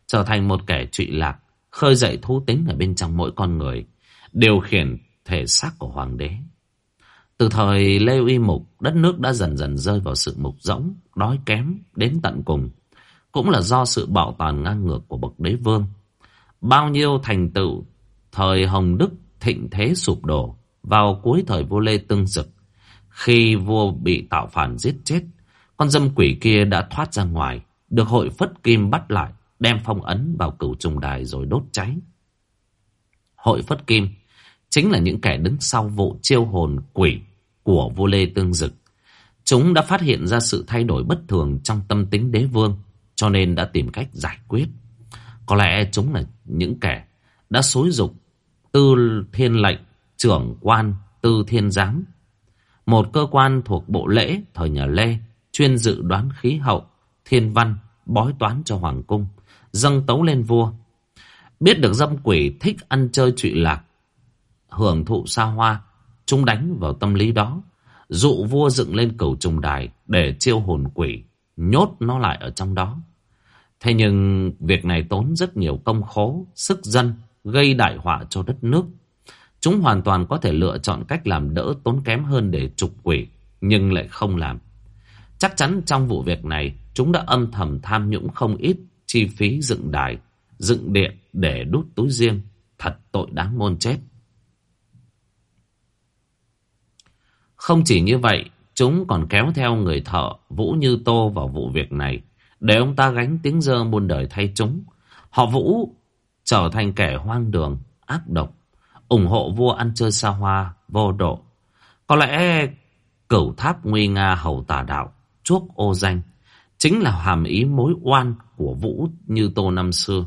trở thành một kẻ trụy lạc, khơi dậy thú tính ở bên trong mỗi con người, điều khiển thể xác của hoàng đế. Từ thời Lê Uy Mục, đất nước đã dần dần rơi vào sự mục rỗng, đói kém đến tận cùng. Cũng là do sự bảo toàn ngang ngược của bậc đế vương. Bao nhiêu thành tựu thời Hồng Đức thịnh thế sụp đổ vào cuối thời vua Lê Tương Dực. Khi vua bị tạo phản giết chết, con dâm quỷ kia đã thoát ra ngoài, được hội Phất Kim bắt lại, đem phong ấn vào cửu trùng đài rồi đốt cháy. Hội Phất Kim chính là những kẻ đứng sau vụ chiêu hồn quỷ của vua Lê Tương Dực. Chúng đã phát hiện ra sự thay đổi bất thường trong tâm tính đế vương, cho nên đã tìm cách giải quyết. Có lẽ chúng là những kẻ đã xối dục tư thiên lệnh, trưởng quan, tư thiên giám. Một cơ quan thuộc bộ lễ thời nhà Lê, chuyên dự đoán khí hậu, thiên văn, bói toán cho hoàng cung, dâng tấu lên vua. Biết được dâm quỷ thích ăn chơi trụy lạc, hưởng thụ xa hoa, chúng đánh vào tâm lý đó, dụ vua dựng lên cầu trùng đài để chiêu hồn quỷ, nhốt nó lại ở trong đó. Thế nhưng việc này tốn rất nhiều công khố, sức dân, gây đại họa cho đất nước. Chúng hoàn toàn có thể lựa chọn cách làm đỡ tốn kém hơn để trục quỷ, nhưng lại không làm. Chắc chắn trong vụ việc này, chúng đã âm thầm tham nhũng không ít chi phí dựng đài, dựng điện để đút túi riêng. Thật tội đáng môn chết. Không chỉ như vậy, chúng còn kéo theo người thợ Vũ Như Tô vào vụ việc này, để ông ta gánh tiếng dơ muôn đời thay chúng. Họ Vũ trở thành kẻ hoang đường, ác độc, ủng hộ vua ăn chơi xa hoa, vô độ. Có lẽ cửu tháp nguy nga hầu tà đạo, chuốc ô danh, chính là hàm ý mối oan của Vũ Như Tô năm xưa.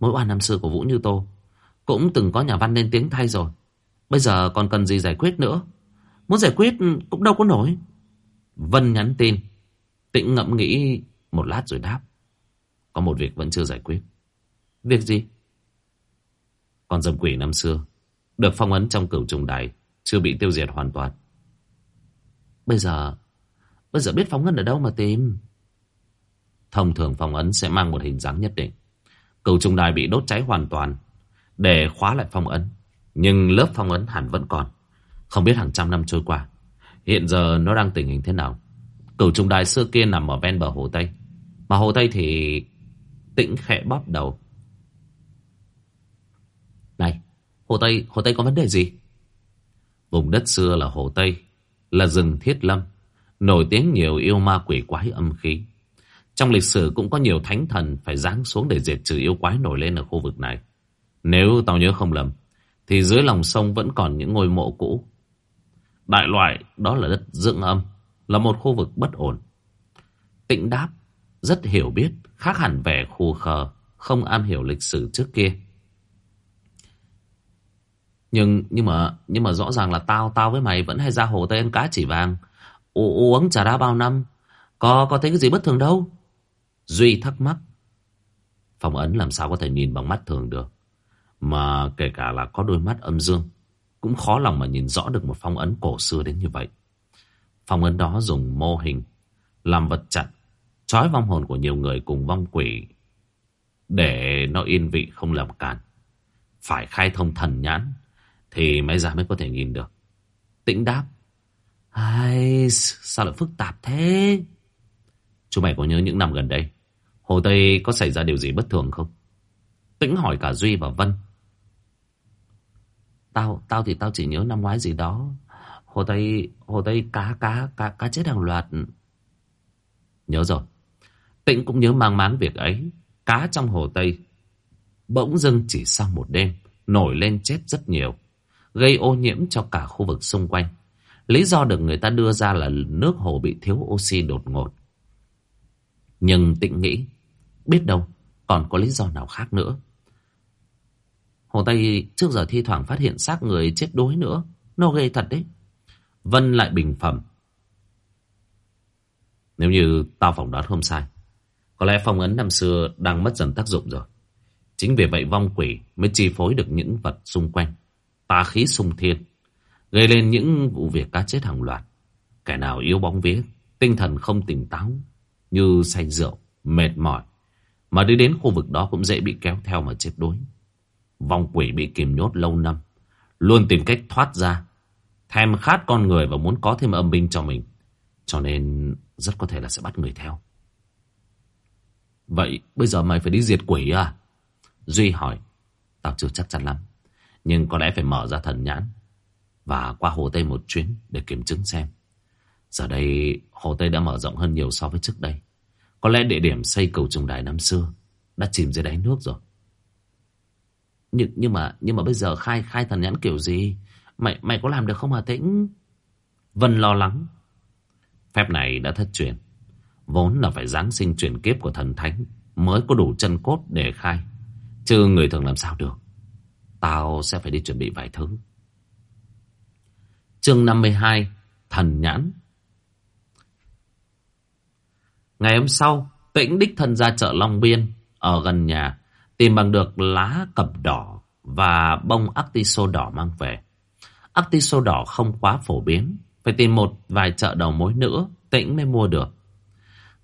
Mối oan năm xưa của Vũ Như Tô cũng từng có nhà văn lên tiếng thay rồi. Bây giờ còn cần gì giải quyết nữa? Muốn giải quyết cũng đâu có nổi. Vân nhắn tin. Tĩnh ngẫm nghĩ một lát rồi đáp. Có một việc vẫn chưa giải quyết. Việc gì? Con dâm quỷ năm xưa được phong ấn trong cửu trùng đài chưa bị tiêu diệt hoàn toàn. Bây giờ, bây giờ biết phong ấn ở đâu mà tìm? Thông thường phong ấn sẽ mang một hình dáng nhất định. Cửu trùng đài bị đốt cháy hoàn toàn để khóa lại phong ấn. Nhưng lớp phong ấn hẳn vẫn còn. Không biết hàng trăm năm trôi qua. Hiện giờ nó đang tình hình thế nào? Cửu trùng đài xưa kia nằm ở ven bờ Hồ Tây. Mà Hồ Tây thì tĩnh khẽ bóp đầu. Này, Hồ Tây, Hồ Tây có vấn đề gì? Vùng đất xưa là Hồ Tây, là rừng thiết lâm, nổi tiếng nhiều yêu ma quỷ quái âm khí. Trong lịch sử cũng có nhiều thánh thần phải giáng xuống để diệt trừ yêu quái nổi lên ở khu vực này. Nếu tao nhớ không lầm, thì dưới lòng sông vẫn còn những ngôi mộ cũ. Đại loại đó là đất dưỡng âm, là một khu vực bất ổn. Tịnh đáp, rất hiểu biết, khác hẳn vẻ khù khờ, không am hiểu lịch sử trước kia. Nhưng nhưng mà nhưng mà rõ ràng là tao tao với mày vẫn hay ra hồ Tây ăn cá chỉ vàng, u, uống trà đá bao năm, có có thấy cái gì bất thường đâu. Duy thắc mắc. Phong ấn làm sao có thể nhìn bằng mắt thường được. Mà kể cả là có đôi mắt âm dương Cũng khó lòng mà nhìn rõ được một phong ấn cổ xưa đến như vậy. Phong ấn đó dùng mô hình Làm vật chặn Trói vong hồn của nhiều người cùng vong quỷ Để nó yên vị không làm cản Phải khai thông thần nhãn Thì mới ra mới có thể nhìn được. Tĩnh đáp Ai, Sao lại phức tạp thế? Chú mày có nhớ những năm gần đây Hồ Tây có xảy ra điều gì bất thường không? Tĩnh hỏi cả Duy và Vân. Tao tao thì tao chỉ nhớ năm ngoái gì đó. Hồ Tây hồ Tây cá cá cá cá chết hàng loạt. Nhớ rồi. Tịnh cũng nhớ mang máng việc ấy. Cá trong hồ Tây bỗng dưng chỉ sau một đêm nổi lên chết rất nhiều, gây ô nhiễm cho cả khu vực xung quanh. Lý do được người ta đưa ra là nước hồ bị thiếu oxy đột ngột. Nhưng tịnh nghĩ, biết đâu còn có lý do nào khác nữa. Hồ Tây trước giờ thi thoảng phát hiện xác người chết đuối nữa. Nó ghê thật đấy. Vân lại bình phẩm. Nếu như tao phỏng đoán không sai. Có lẽ phong ấn năm xưa đang mất dần tác dụng rồi. Chính vì vậy vong quỷ mới chi phối được những vật xung quanh. Tà khí sung thiên. Gây lên những vụ việc cá chết hàng loạt. Kẻ nào yếu bóng vía, tinh thần không tỉnh táo, như say rượu, mệt mỏi. Mà đi đến khu vực đó cũng dễ bị kéo theo mà chết đuối. Vong quỷ bị kìm nhốt lâu năm, Luôn tìm cách thoát ra, Thèm khát con người và muốn có thêm âm binh cho mình, Cho nên rất có thể là sẽ bắt người theo. Vậy bây giờ mày phải đi diệt quỷ à? Duy hỏi. Tao chưa chắc chắn lắm, Nhưng có lẽ phải mở ra thần nhãn Và qua Hồ Tây một chuyến để kiểm chứng xem. Giờ đây, Hồ Tây đã mở rộng hơn nhiều so với trước đây. Có lẽ địa điểm xây cầu trùng đài năm xưa Đã chìm dưới đáy nước rồi nhưng, nhưng mà nhưng mà bây giờ khai khai thần nhãn kiểu gì? Mày mày có làm được không Hà Tĩnh? Vân lo lắng. Phép này đã thất truyền. Vốn là phải giáng sinh chuyển kiếp của thần thánh mới có đủ chân cốt để khai. Chứ người thường làm sao được. Tao sẽ phải đi chuẩn bị vài thứ. Chương 52 Thần Nhãn Ngày hôm sau, Tĩnh đích thân ra chợ Long Biên ở gần nhà tìm bằng được lá cẩm đỏ và bông artiso đỏ mang về. Artiso đỏ không quá phổ biến, phải tìm một vài chợ đầu mối nữa Tĩnh mới mua được.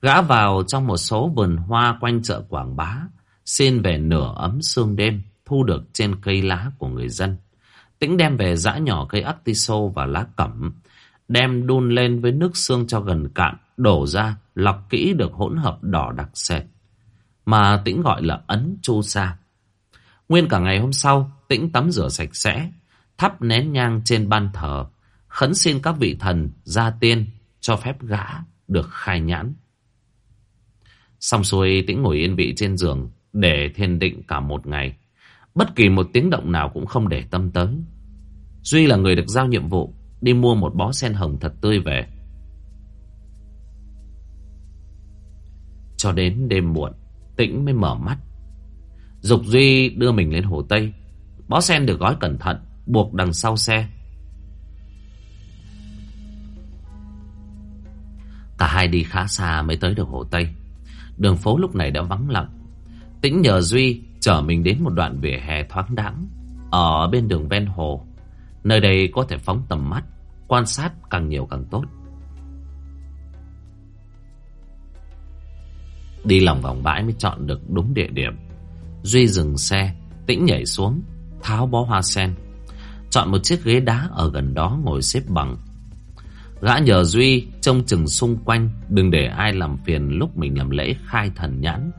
Gã vào trong một số vườn hoa quanh chợ Quảng Bá, xin về nửa ấm sương đêm thu được trên cây lá của người dân. Tĩnh đem về giã nhỏ cây artiso và lá cẩm, đem đun lên với nước xương cho gần cạn, đổ ra, lọc kỹ được hỗn hợp đỏ đặc sệt, mà Tĩnh gọi là ấn chu sa. Nguyên cả ngày hôm sau, Tĩnh tắm rửa sạch sẽ, thắp nén nhang trên ban thờ, khấn xin các vị thần gia tiên cho phép gã được khai nhãn. Xong xuôi Tĩnh ngồi yên vị trên giường để thiền định cả một ngày. Bất kỳ một tiếng động nào cũng không để tâm tới. Duy là người được giao nhiệm vụ đi mua một bó sen hồng thật tươi về. Cho đến đêm muộn, Tĩnh mới mở mắt. Dục Duy đưa mình lên hồ Tây. Bó sen được gói cẩn thận, buộc đằng sau xe. Cả hai đi khá xa mới tới được hồ Tây. Đường phố lúc này đã vắng lặng. Tĩnh nhờ Duy chở mình đến một đoạn vỉa hè thoáng đãng ở bên đường ven hồ. Nơi đây có thể phóng tầm mắt, quan sát càng nhiều càng tốt. Đi lòng vòng bãi mới chọn được đúng địa điểm. Duy dừng xe, tĩnh nhảy xuống, tháo bó hoa sen. Chọn một chiếc ghế đá ở gần đó ngồi xếp bằng. Gã nhờ Duy trông chừng xung quanh, đừng để ai làm phiền lúc mình làm lễ khai thần nhãn.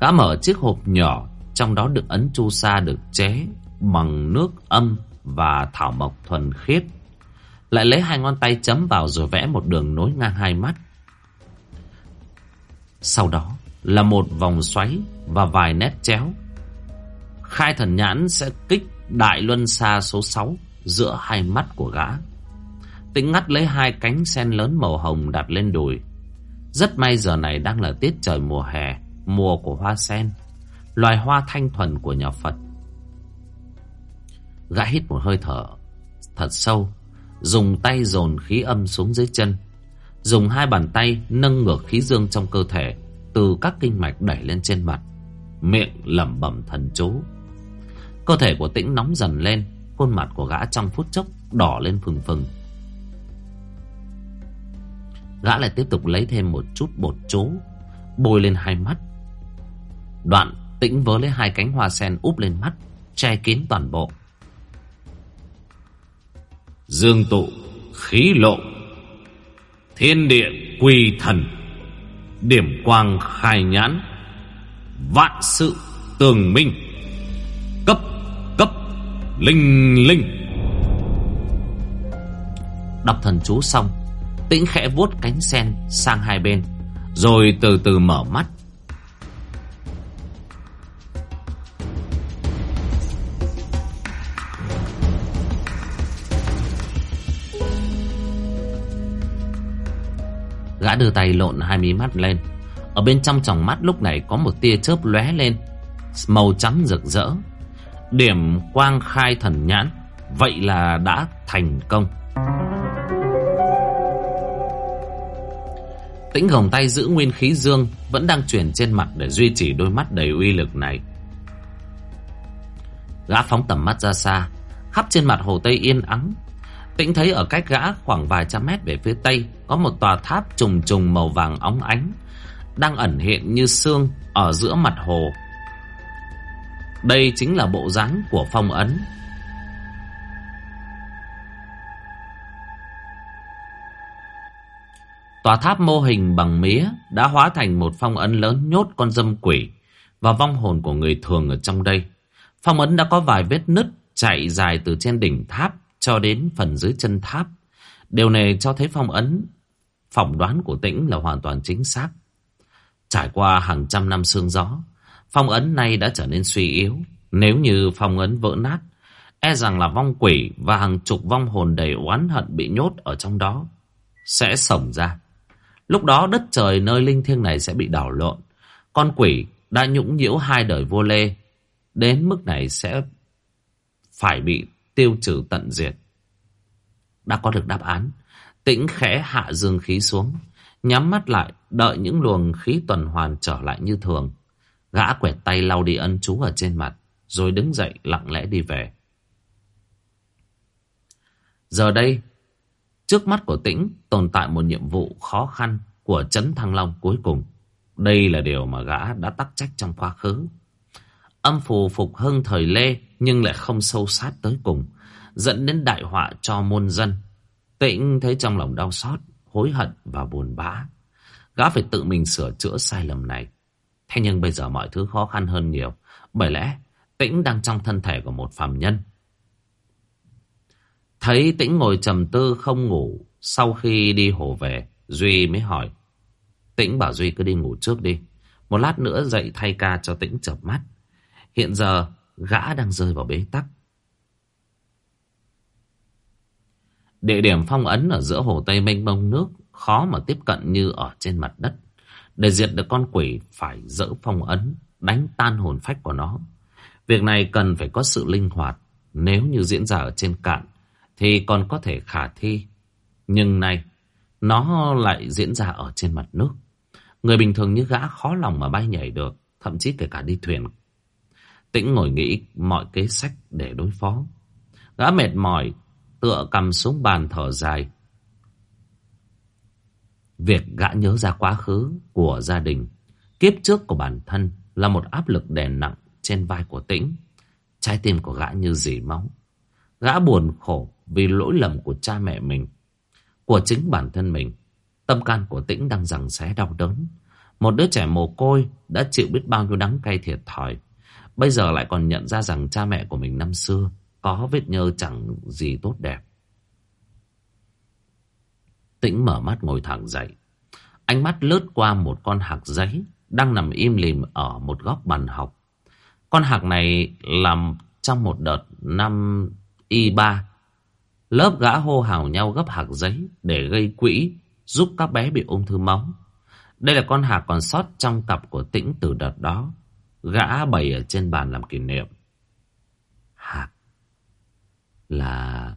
Gã mở chiếc hộp nhỏ, trong đó được ấn chu sa được chế bằng nước âm và thảo mộc thuần khiết. Lại lấy hai ngón tay chấm vào rồi vẽ một đường nối ngang hai mắt. Sau đó là một vòng xoáy và vài nét chéo. Khai thần nhãn sẽ kích đại luân xa số 6 giữa hai mắt của gã. Tính ngắt lấy hai cánh sen lớn màu hồng đặt lên đùi. Rất may giờ này đang là tiết trời mùa hè, mùa của hoa sen, loài hoa thanh thuần của nhà Phật. Gã hít một hơi thở thật sâu, dùng tay dồn khí âm xuống dưới chân. Dùng hai bàn tay nâng ngược khí dương trong cơ thể từ các kinh mạch đẩy lên trên mặt. Miệng lẩm bẩm thần chú. Cơ thể của tĩnh nóng dần lên, khuôn mặt của gã trong phút chốc đỏ lên phừng phừng. Gã lại tiếp tục lấy thêm một chút bột chú Bôi lên hai mắt Đoạn tĩnh vớ lấy hai cánh hoa sen úp lên mắt Che kín toàn bộ Dương tụ khí lộ Thiên địa quy thần, Điểm quang khai nhãn, Vạn sự tường minh, Cấp cấp, linh linh. Đọc thần chú xong, Tĩnh khẽ vuốt cánh sen sang hai bên, Rồi từ từ mở mắt. Đưa tay lộn hai mí mắt lên. Ở bên trong tròng mắt lúc này có một tia chớp lóe lên, Màu trắng rực rỡ. Điểm quang khai thần nhãn, Vậy là đã thành công. Tĩnh gồng tay giữ nguyên khí dương Vẫn đang chuyển trên mặt để duy trì đôi mắt đầy uy lực này. Gã phóng tầm mắt ra xa, Khắp trên mặt hồ Tây yên ắng Tĩnh thấy ở cách gã khoảng vài trăm mét về phía Tây, Có một tòa tháp trùng trùng màu vàng óng ánh, Đang ẩn hiện như xương ở giữa mặt hồ Đây chính là bộ dáng của phong ấn Tòa tháp mô hình bằng mía đã hóa thành một phong ấn lớn nhốt con dâm quỷ và vong hồn của người thường ở trong đây. Phong ấn đã có vài vết nứt chạy dài từ trên đỉnh tháp cho đến phần dưới chân tháp. Điều này cho thấy phong ấn, phỏng đoán của tĩnh là hoàn toàn chính xác. Trải qua hàng trăm năm sương gió, phong ấn nay đã trở nên suy yếu. Nếu như phong ấn vỡ nát, E rằng là vong quỷ và hàng chục vong hồn đầy oán hận bị nhốt ở trong đó sẽ sổng ra. Lúc đó đất trời nơi linh thiêng này sẽ bị đảo lộn. Con quỷ đã nhũng nhiễu hai đời vô lê. Đến mức này sẽ phải bị tiêu trừ tận diệt. Đã có được đáp án. Tĩnh khẽ hạ dương khí xuống. Nhắm mắt lại đợi những luồng khí tuần hoàn trở lại như thường. Gã quẹt tay lau đi ân chú ở trên mặt. Rồi đứng dậy lặng lẽ đi về. Giờ đây, trước mắt của tĩnh tồn tại một nhiệm vụ khó khăn của Trấn Thăng Long cuối cùng. Đây là điều mà gã đã tắc trách trong quá khứ. Âm phù phục hưng thời Lê nhưng lại không sâu sát tới cùng, dẫn đến đại họa cho môn dân. Tĩnh thấy trong lòng đau xót, hối hận và buồn bã. Gã phải tự mình sửa chữa sai lầm này. Thế nhưng bây giờ mọi thứ khó khăn hơn nhiều, bởi lẽ Tĩnh đang trong thân thể của một phàm nhân. Thấy Tĩnh ngồi trầm tư không ngủ sau khi đi hồ về, Duy mới hỏi. Tĩnh bảo Duy cứ đi ngủ trước đi. Một lát nữa dậy thay ca cho Tĩnh chợp mắt. Hiện giờ gã đang rơi vào bế tắc. Địa điểm phong ấn ở giữa hồ Tây mênh mông nước khó mà tiếp cận như ở trên mặt đất. Để diệt được con quỷ phải dỡ phong ấn, đánh tan hồn phách của nó. Việc này cần phải có sự linh hoạt. Nếu như diễn ra ở trên cạn thì còn có thể khả thi. Nhưng nay, nó lại diễn ra ở trên mặt nước. Người bình thường như gã khó lòng mà bay nhảy được, thậm chí kể cả đi thuyền. Tĩnh ngồi nghĩ mọi kế sách để đối phó. Gã mệt mỏi, tựa cầm xuống bàn thở dài. Việc gã nhớ ra quá khứ của gia đình, kiếp trước của bản thân là một áp lực đè nặng trên vai của Tĩnh. Trái tim của gã như dỉ máu. Gã buồn khổ vì lỗi lầm của cha mẹ mình, của chính bản thân mình. Tâm can của Tĩnh đang rằng xé đau đớn. Một đứa trẻ mồ côi đã chịu biết bao nhiêu đắng cay thiệt thòi. Bây giờ lại còn nhận ra rằng cha mẹ của mình năm xưa có vết nhơ chẳng gì tốt đẹp. Tĩnh mở mắt ngồi thẳng dậy. Ánh mắt lướt qua một con hạc giấy đang nằm im lìm ở một góc bàn học. Con hạc này làm trong một đợt năm Y3. Lớp gã hô hào nhau gấp hạc giấy để gây quỹ giúp các bé bị ung thư máu. Đây là con hạc còn sót trong cặp của tĩnh từ đợt đó. Gã bày ở trên bàn làm kỷ niệm. Hạc. Là...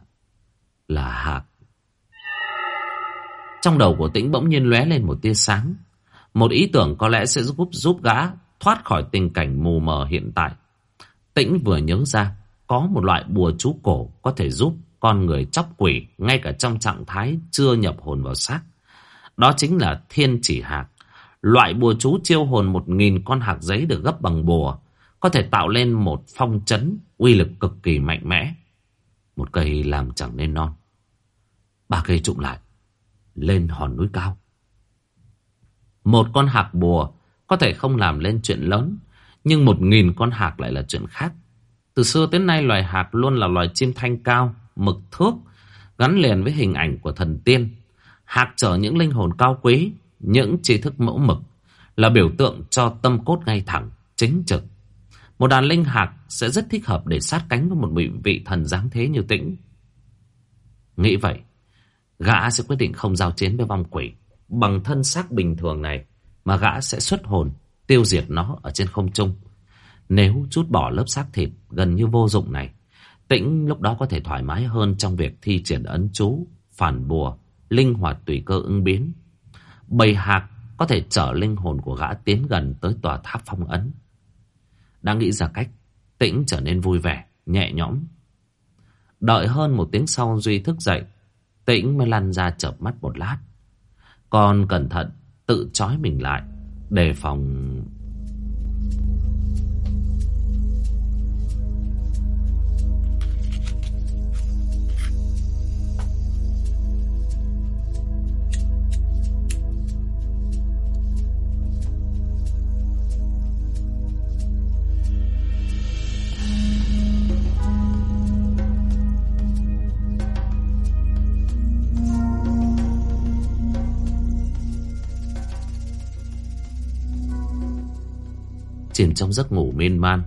Là hạc. Trong đầu của tĩnh bỗng nhiên lóe lên một tia sáng. Một ý tưởng có lẽ sẽ giúp giúp gã thoát khỏi tình cảnh mù mờ hiện tại. Tĩnh vừa nhớ ra, có một loại bùa chú cổ có thể giúp con người chóc quỷ ngay cả trong trạng thái chưa nhập hồn vào xác. Đó chính là thiên chỉ hạc. Loại bùa chú chiêu hồn một nghìn con hạc giấy được gấp bằng bùa có thể tạo lên một phong chấn uy lực cực kỳ mạnh mẽ. Một cây làm chẳng nên non. Ba cây trụng lại, lên hòn núi cao. Một con hạc bùa có thể không làm lên chuyện lớn, nhưng một nghìn con hạc lại là chuyện khác. Từ xưa đến nay loài hạc luôn là loài chim thanh cao, mực thước, gắn liền với hình ảnh của thần tiên. Hạc chở những linh hồn cao quý, những tri thức mẫu mực, là biểu tượng cho tâm cốt ngay thẳng, chính trực. Một đàn linh hạc sẽ rất thích hợp để sát cánh với một vị, vị thần dáng thế như tĩnh. Nghĩ vậy, gã sẽ quyết định không giao chiến với vong quỷ. Bằng thân xác bình thường này mà gã sẽ xuất hồn, tiêu diệt nó ở trên không trung. Nếu chút bỏ lớp xác thịt gần như vô dụng này, Tĩnh lúc đó có thể thoải mái hơn trong việc thi triển ấn chú, phản bùa, linh hoạt tùy cơ ứng biến. Bầy hạc có thể chở linh hồn của gã tiến gần tới tòa tháp phong ấn. Đang nghĩ ra cách, Tĩnh trở nên vui vẻ, nhẹ nhõm. Đợi hơn một tiếng sau Duy thức dậy, Tĩnh mới lăn ra chợp mắt một lát. Còn cẩn thận, tự trói mình lại, đề phòng chìm trong giấc ngủ miên man.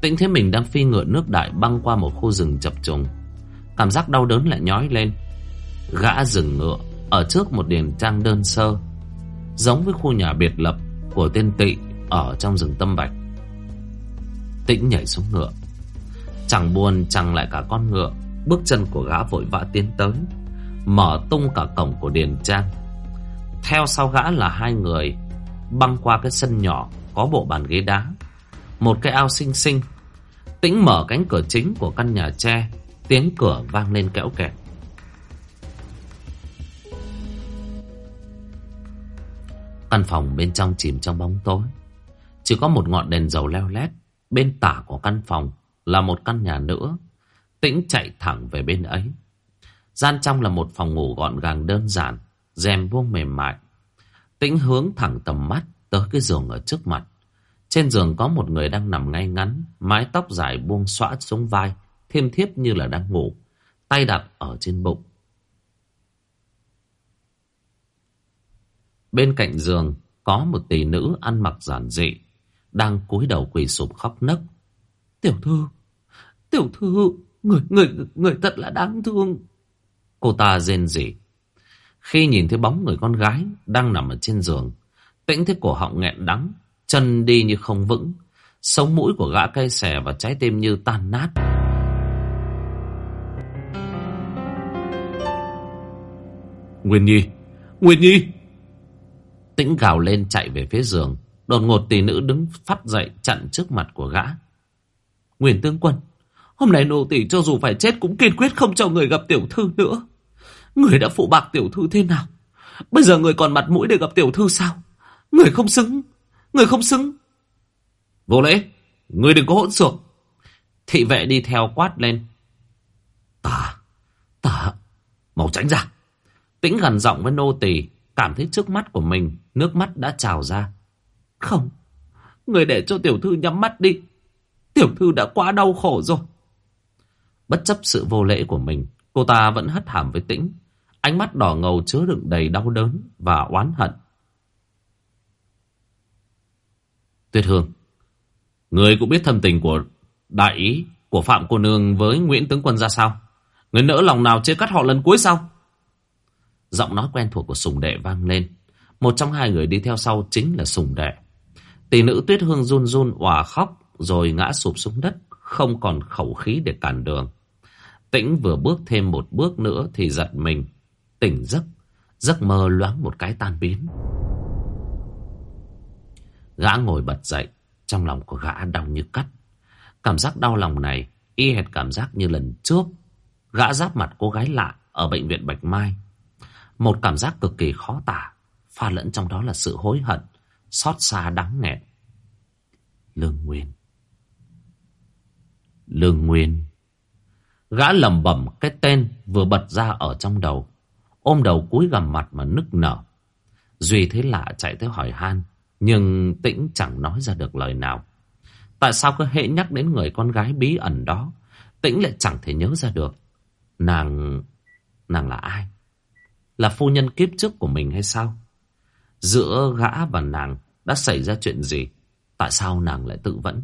Tĩnh thấy mình đang phi ngựa nước đại băng qua một khu rừng chập trùng. Cảm giác đau đớn lại nhói lên. Gã dừng ngựa ở trước một điền trang đơn sơ. Giống với khu nhà biệt lập của tên tị ở trong rừng tâm bạch. Tĩnh nhảy xuống ngựa. Chẳng buồn, chẳng lại cả con ngựa. Bước chân của gã vội vã tiến tới. Mở tung cả cổng của điền trang. Theo sau gã là hai người băng qua cái sân nhỏ có bộ bàn ghế đá. Một cái ao xinh xinh. Tĩnh mở cánh cửa chính của căn nhà tre. Tiếng cửa vang lên kẽo kẹt. Căn phòng bên trong chìm trong bóng tối. Chỉ có một ngọn đèn dầu leo lét. Bên tả của căn phòng là một căn nhà nữa. Tĩnh chạy thẳng về bên ấy. Gian trong là một phòng ngủ gọn gàng đơn giản, rèm vuông mềm mại. Tĩnh hướng thẳng tầm mắt tới cái giường ở trước mặt. Trên giường có một người đang nằm ngay ngắn, mái tóc dài buông xõa xuống vai, thêm thiếp như là đang ngủ, tay đặt ở trên bụng. Bên cạnh giường có một tỷ nữ ăn mặc giản dị, đang cúi đầu quỳ sụp khóc nấc. Tiểu thư, tiểu thư, người người người thật là đáng thương. Cô ta rên rỉ. Khi nhìn thấy bóng người con gái đang nằm ở trên giường, tĩnh thấy cổ họng nghẹn đắng, chân đi như không vững, sống mũi của gã cay xè và trái tim như tan nát. Nguyên Nhi, Nguyên Nhi. Tĩnh gào lên chạy về phía giường, đột ngột tỷ nữ đứng phát dậy chặn trước mặt của gã. Nguyên tướng quân, hôm nay nô tỷ cho dù phải chết cũng kiên quyết không cho người gặp tiểu thư nữa. Người đã phụ bạc tiểu thư thế nào? Bây giờ người còn mặt mũi để gặp tiểu thư sao? Người không xứng. Người không xứng. Vô lễ. Người đừng có hỗn xược. Thị vệ đi theo quát lên. Tả. Tả. Mau tránh ra. Tĩnh gần giọng với nô tỳ, Cảm thấy trước mắt của mình, Nước mắt đã trào ra. Không. Người để cho tiểu thư nhắm mắt đi. Tiểu thư đã quá đau khổ rồi. Bất chấp sự vô lễ của mình, Cô ta vẫn hất hàm với tĩnh Ánh mắt đỏ ngầu chứa đựng đầy đau đớn Và oán hận Tuyết Hương. Người cũng biết thâm tình của đại ý Của Phạm cô nương với Nguyễn tướng quân ra sao? Người nỡ lòng nào chia cắt họ lần cuối sao Giọng nói quen thuộc của Sùng Đệ vang lên. Một trong hai người đi theo sau chính là Sùng Đệ. Tỷ nữ Tuyết Hương run run òa khóc Rồi ngã sụp xuống đất Không còn khẩu khí để cản đường. Tĩnh vừa bước thêm một bước nữa thì giật mình. Tỉnh giấc, giấc mơ loáng một cái tan biến. Gã ngồi bật dậy, trong lòng của gã đau như cắt. Cảm giác đau lòng này y hệt cảm giác như lần trước. Gã giáp mặt cô gái lạ ở bệnh viện Bạch Mai. Một cảm giác cực kỳ khó tả, pha lẫn trong đó là sự hối hận, xót xa đắng nghẹn. Lương Nguyên Lương Nguyên Gã lầm bẩm cái tên vừa bật ra ở trong đầu. Ôm đầu cúi gằm mặt mà nức nở. Duy thấy lạ chạy tới hỏi han. Nhưng tĩnh chẳng nói ra được lời nào. Tại sao cứ hệ nhắc đến người con gái bí ẩn đó. Tĩnh lại chẳng thể nhớ ra được. Nàng... Nàng là ai? Là phu nhân kiếp trước của mình hay sao? Giữa gã và nàng đã xảy ra chuyện gì? Tại sao nàng lại tự vẫn?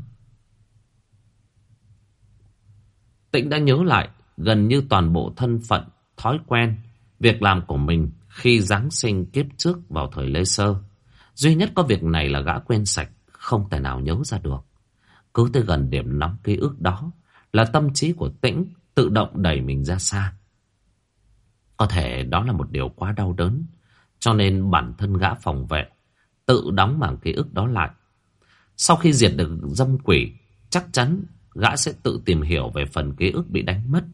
Tĩnh đã nhớ lại gần như toàn bộ thân phận, thói quen, việc làm của mình khi Giáng sinh kiếp trước vào thời Lê Sơ. Duy nhất có việc này là gã quên sạch, không thể nào nhớ ra được. Cứ tới gần điểm nóng ký ức đó là tâm trí của Tĩnh tự động đẩy mình ra xa. Có thể đó là một điều quá đau đớn, cho nên bản thân gã phòng vệ tự đóng mảng ký ức đó lại. Sau khi diệt được dâm quỷ, chắc chắn gã sẽ tự tìm hiểu về phần ký ức bị đánh mất.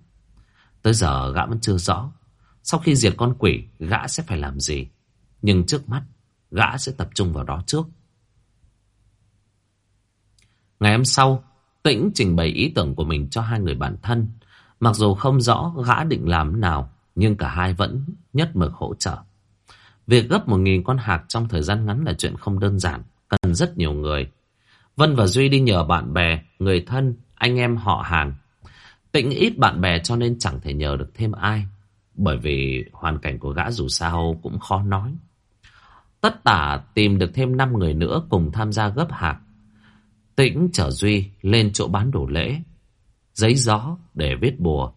Tới giờ gã vẫn chưa rõ. Sau khi diệt con quỷ, gã sẽ phải làm gì? Nhưng trước mắt, gã sẽ tập trung vào đó trước. Ngày hôm sau, Tĩnh trình bày ý tưởng của mình cho hai người bạn thân. Mặc dù không rõ gã định làm nào, nhưng cả hai vẫn nhất mực hỗ trợ. Việc gấp một nghìn con hạc trong thời gian ngắn là chuyện không đơn giản, cần rất nhiều người. Vân và Duy đi nhờ bạn bè, người thân anh em họ hàng. Tĩnh ít bạn bè cho nên chẳng thể nhờ được thêm ai. Bởi vì hoàn cảnh của gã dù sao cũng khó nói. Tất tả tìm được thêm 5 người nữa cùng tham gia gấp hạc. Tĩnh chở Duy lên chỗ bán đồ lễ. Giấy gió để viết bùa.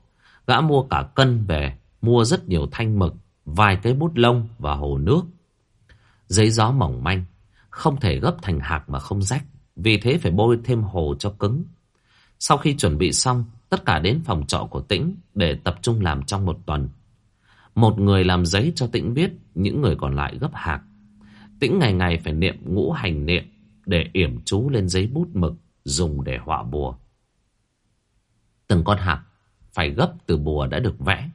Gã mua cả cân về, mua rất nhiều thanh mực, vài cái bút lông và hồ nước. Giấy gió mỏng manh, không thể gấp thành hạt mà không rách. Vì thế phải bôi thêm hồ cho cứng. Sau khi chuẩn bị xong, tất cả đến phòng trọ của Tĩnh để tập trung làm trong một tuần. Một người làm giấy cho Tĩnh viết, những người còn lại gấp hạt. Tĩnh ngày ngày phải niệm ngũ hành niệm để yểm chú lên giấy bút mực dùng để họa bùa. Từng con hạt phải gấp từ bùa đã được vẽ.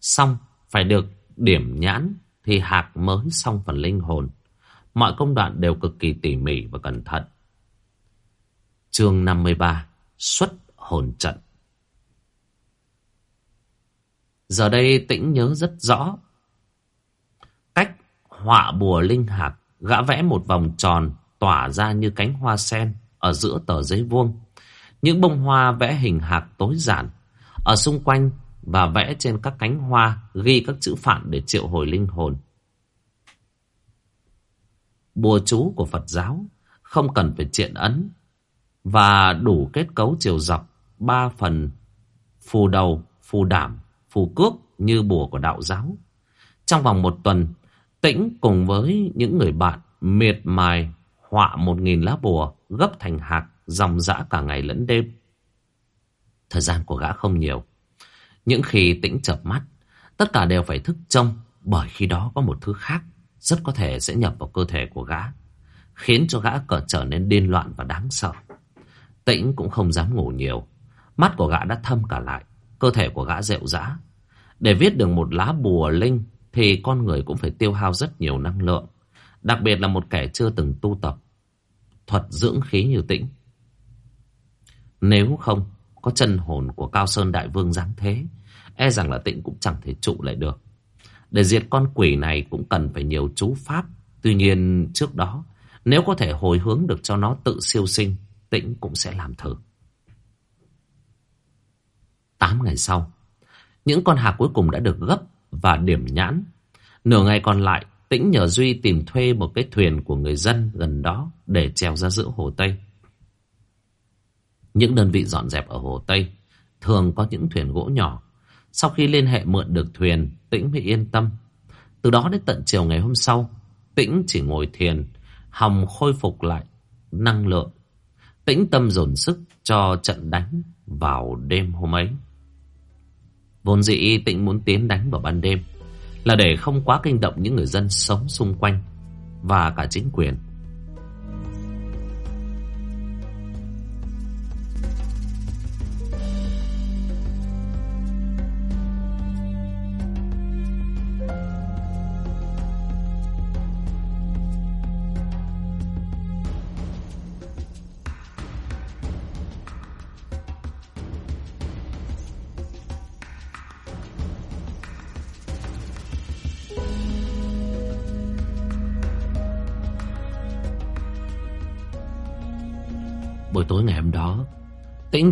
Xong phải được điểm nhãn thì hạt mới xong phần linh hồn. Mọi công đoạn đều cực kỳ tỉ mỉ và cẩn thận. Chương 53 Xuất hồn trận Giờ đây tĩnh nhớ rất rõ Cách họa bùa linh hạt Gã vẽ một vòng tròn Tỏa ra như cánh hoa sen Ở giữa tờ giấy vuông Những bông hoa vẽ hình hạt tối giản Ở xung quanh Và vẽ trên các cánh hoa Ghi các chữ phạn để triệu hồi linh hồn Bùa chú của Phật giáo Không cần phải triện ấn và đủ kết cấu chiều dọc ba phần phù đầu, phù đảm, phù cước như bùa của đạo giáo. Trong vòng một tuần, Tĩnh cùng với những người bạn miệt mài họa một nghìn lá bùa gấp thành hạt dòng dã cả ngày lẫn đêm. Thời gian của gã không nhiều. Những khi Tĩnh chợp mắt, tất cả đều phải thức trông bởi khi đó có một thứ khác rất có thể sẽ nhập vào cơ thể của gã, khiến cho gã cỡ trở nên điên loạn và đáng sợ. Tĩnh cũng không dám ngủ nhiều. Mắt của gã đã thâm cả lại. Cơ thể của gã rệu rã. Để viết được một lá bùa linh thì con người cũng phải tiêu hao rất nhiều năng lượng. Đặc biệt là một kẻ chưa từng tu tập. Thuật dưỡng khí như tĩnh. Nếu không có chân hồn của Cao Sơn Đại Vương dáng thế, e rằng là tĩnh cũng chẳng thể trụ lại được. Để diệt con quỷ này cũng cần phải nhiều chú pháp. Tuy nhiên trước đó, nếu có thể hồi hướng được cho nó tự siêu sinh, Tĩnh cũng sẽ làm thử. Tám ngày sau, những con hạc cuối cùng đã được gấp và điểm nhãn. Nửa ngày còn lại, Tĩnh nhờ Duy tìm thuê một cái thuyền của người dân gần đó để trèo ra giữa Hồ Tây. Những đơn vị dọn dẹp ở Hồ Tây thường có những thuyền gỗ nhỏ. Sau khi liên hệ mượn được thuyền, Tĩnh mới yên tâm. Từ đó đến tận chiều ngày hôm sau, Tĩnh chỉ ngồi thiền, hòng khôi phục lại năng lượng tĩnh tâm dồn sức cho trận đánh vào đêm hôm ấy. Vốn dĩ tĩnh muốn tiến đánh vào ban đêm là để không quá kinh động những người dân sống xung quanh và cả chính quyền.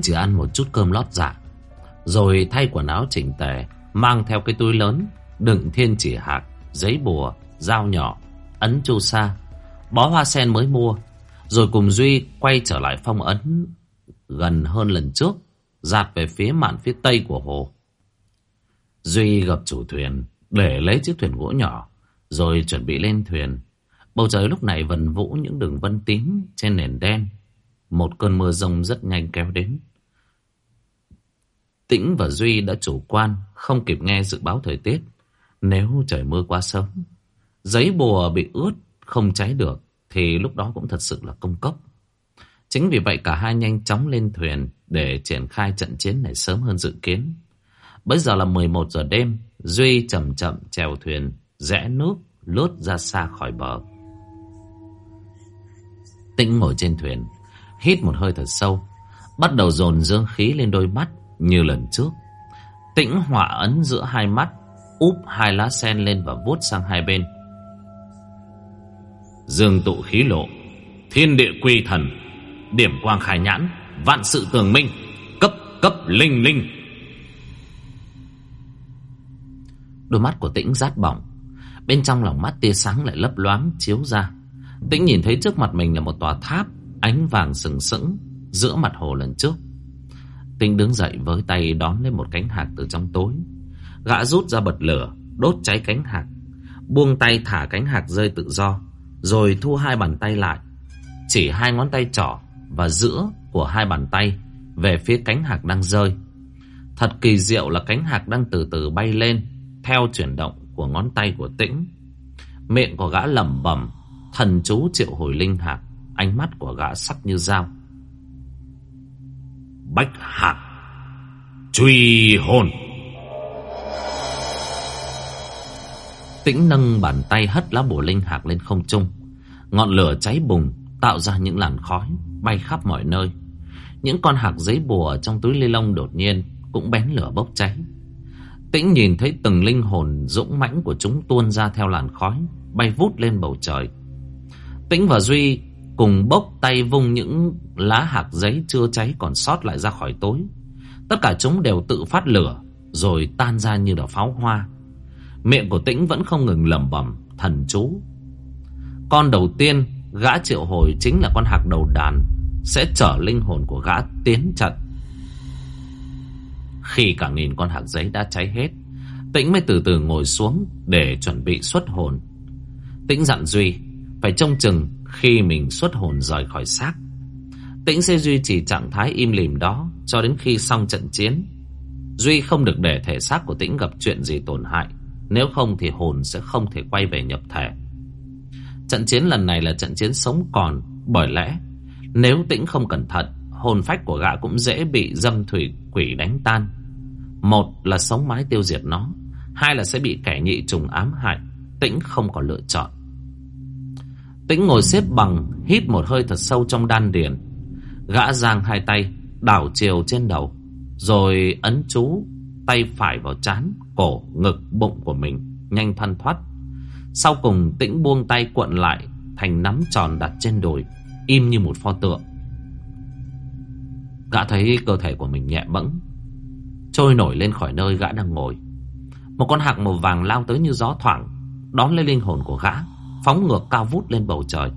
Chỉ ăn một chút cơm lót dạ. Rồi thay quần áo chỉnh tề, Mang theo cái túi lớn, Đựng thiên chỉ hạt, Giấy bùa, Dao nhỏ Ấn chu sa, Bó hoa sen mới mua. Rồi cùng Duy quay trở lại phong ấn Gần hơn lần trước, Dạt về phía mạn phía tây của hồ. Duy gặp chủ thuyền, Để lấy chiếc thuyền gỗ nhỏ, Rồi chuẩn bị lên thuyền. Bầu trời lúc này vần vũ những đường vân tím trên nền đen. Một cơn mưa rông rất nhanh kéo đến. Tĩnh và Duy đã chủ quan, không kịp nghe dự báo thời tiết. Nếu trời mưa quá sớm, giấy bùa bị ướt, không cháy được, thì lúc đó cũng thật sự là công cốc. Chính vì vậy cả hai nhanh chóng lên thuyền để triển khai trận chiến này sớm hơn dự kiến. Bây giờ là 11 giờ đêm, Duy chậm chậm chèo thuyền, rẽ nước, lướt ra xa khỏi bờ. Tĩnh ngồi trên thuyền, Hít một hơi thật sâu Bắt đầu dồn dương khí lên đôi mắt như lần trước. Tĩnh hỏa ấn giữa hai mắt, Úp hai lá sen lên và vuốt sang hai bên. Dương tụ khí lộ, Thiên địa quy thần, Điểm quang khai nhãn, Vạn sự tường minh, Cấp cấp, linh linh. Đôi mắt của tĩnh rát bỏng, Bên trong lòng mắt tia sáng lại lấp loáng, chiếu ra. Tĩnh nhìn thấy trước mặt mình là một tòa tháp, Ánh vàng sừng sững Giữa mặt hồ lần trước. Tinh đứng dậy với tay đón lên một cánh hạt từ trong tối. Gã rút ra bật lửa Đốt cháy cánh hạt, Buông tay thả cánh hạt rơi tự do Rồi thu hai bàn tay lại Chỉ hai ngón tay trỏ Và giữa của hai bàn tay Về phía cánh hạc đang rơi. Thật kỳ diệu là cánh hạc đang từ từ bay lên Theo chuyển động của ngón tay của tĩnh. Miệng của gã lẩm bẩm Thần chú triệu hồi linh hạc Ánh mắt của gã sắc như dao. Bách hạc. Truy hồn Tĩnh nâng bàn tay hất lá bùa linh hạc lên không trung. Ngọn lửa cháy bùng, Tạo ra những làn khói Bay khắp mọi nơi. Những con hạc giấy bùa trong túi ly lông đột nhiên Cũng bén lửa bốc cháy. Tĩnh nhìn thấy từng linh hồn dũng mãnh của chúng tuôn ra theo làn khói, Bay vút lên bầu trời. Tĩnh và Duy cùng bốc tay vung những lá hạt giấy chưa cháy còn sót lại ra khỏi tối. Tất cả chúng đều tự phát lửa rồi tan ra như là pháo hoa. Miệng của Tĩnh vẫn không ngừng lẩm bẩm thần chú. Con đầu tiên gã triệu hồi chính là con hạc đầu đàn sẽ chở linh hồn của gã tiến trận. Khi cả nghìn con hạc giấy đã cháy hết, Tĩnh mới từ từ ngồi xuống để chuẩn bị xuất hồn. Tĩnh dặn Duy phải trông chừng khi mình xuất hồn rời khỏi xác. Tĩnh sẽ duy trì trạng thái im lìm đó cho đến khi xong trận chiến. Duy không được để thể xác của Tĩnh gặp chuyện gì tổn hại, nếu không thì hồn sẽ không thể quay về nhập thể. Trận chiến lần này là trận chiến sống còn, bởi lẽ nếu Tĩnh không cẩn thận, hồn phách của gã cũng dễ bị dâm thủy quỷ đánh tan. Một là sống mái tiêu diệt nó, hai là sẽ bị kẻ nhị trùng ám hại. Tĩnh không có lựa chọn. Tĩnh ngồi xếp bằng Hít một hơi thật sâu trong đan điền. Gã giang hai tay Đảo chiều trên đầu Rồi ấn chú Tay phải vào chán, cổ, ngực, bụng của mình Nhanh thoăn thoát Sau cùng tĩnh buông tay cuộn lại Thành nắm tròn đặt trên đùi Im như một pho tượng. Gã thấy cơ thể của mình nhẹ bẫng Trôi nổi lên khỏi nơi gã đang ngồi. Một con hạc màu vàng lao tới như gió thoảng Đón lấy linh hồn của gã. Phóng ngược cao vút lên bầu trời.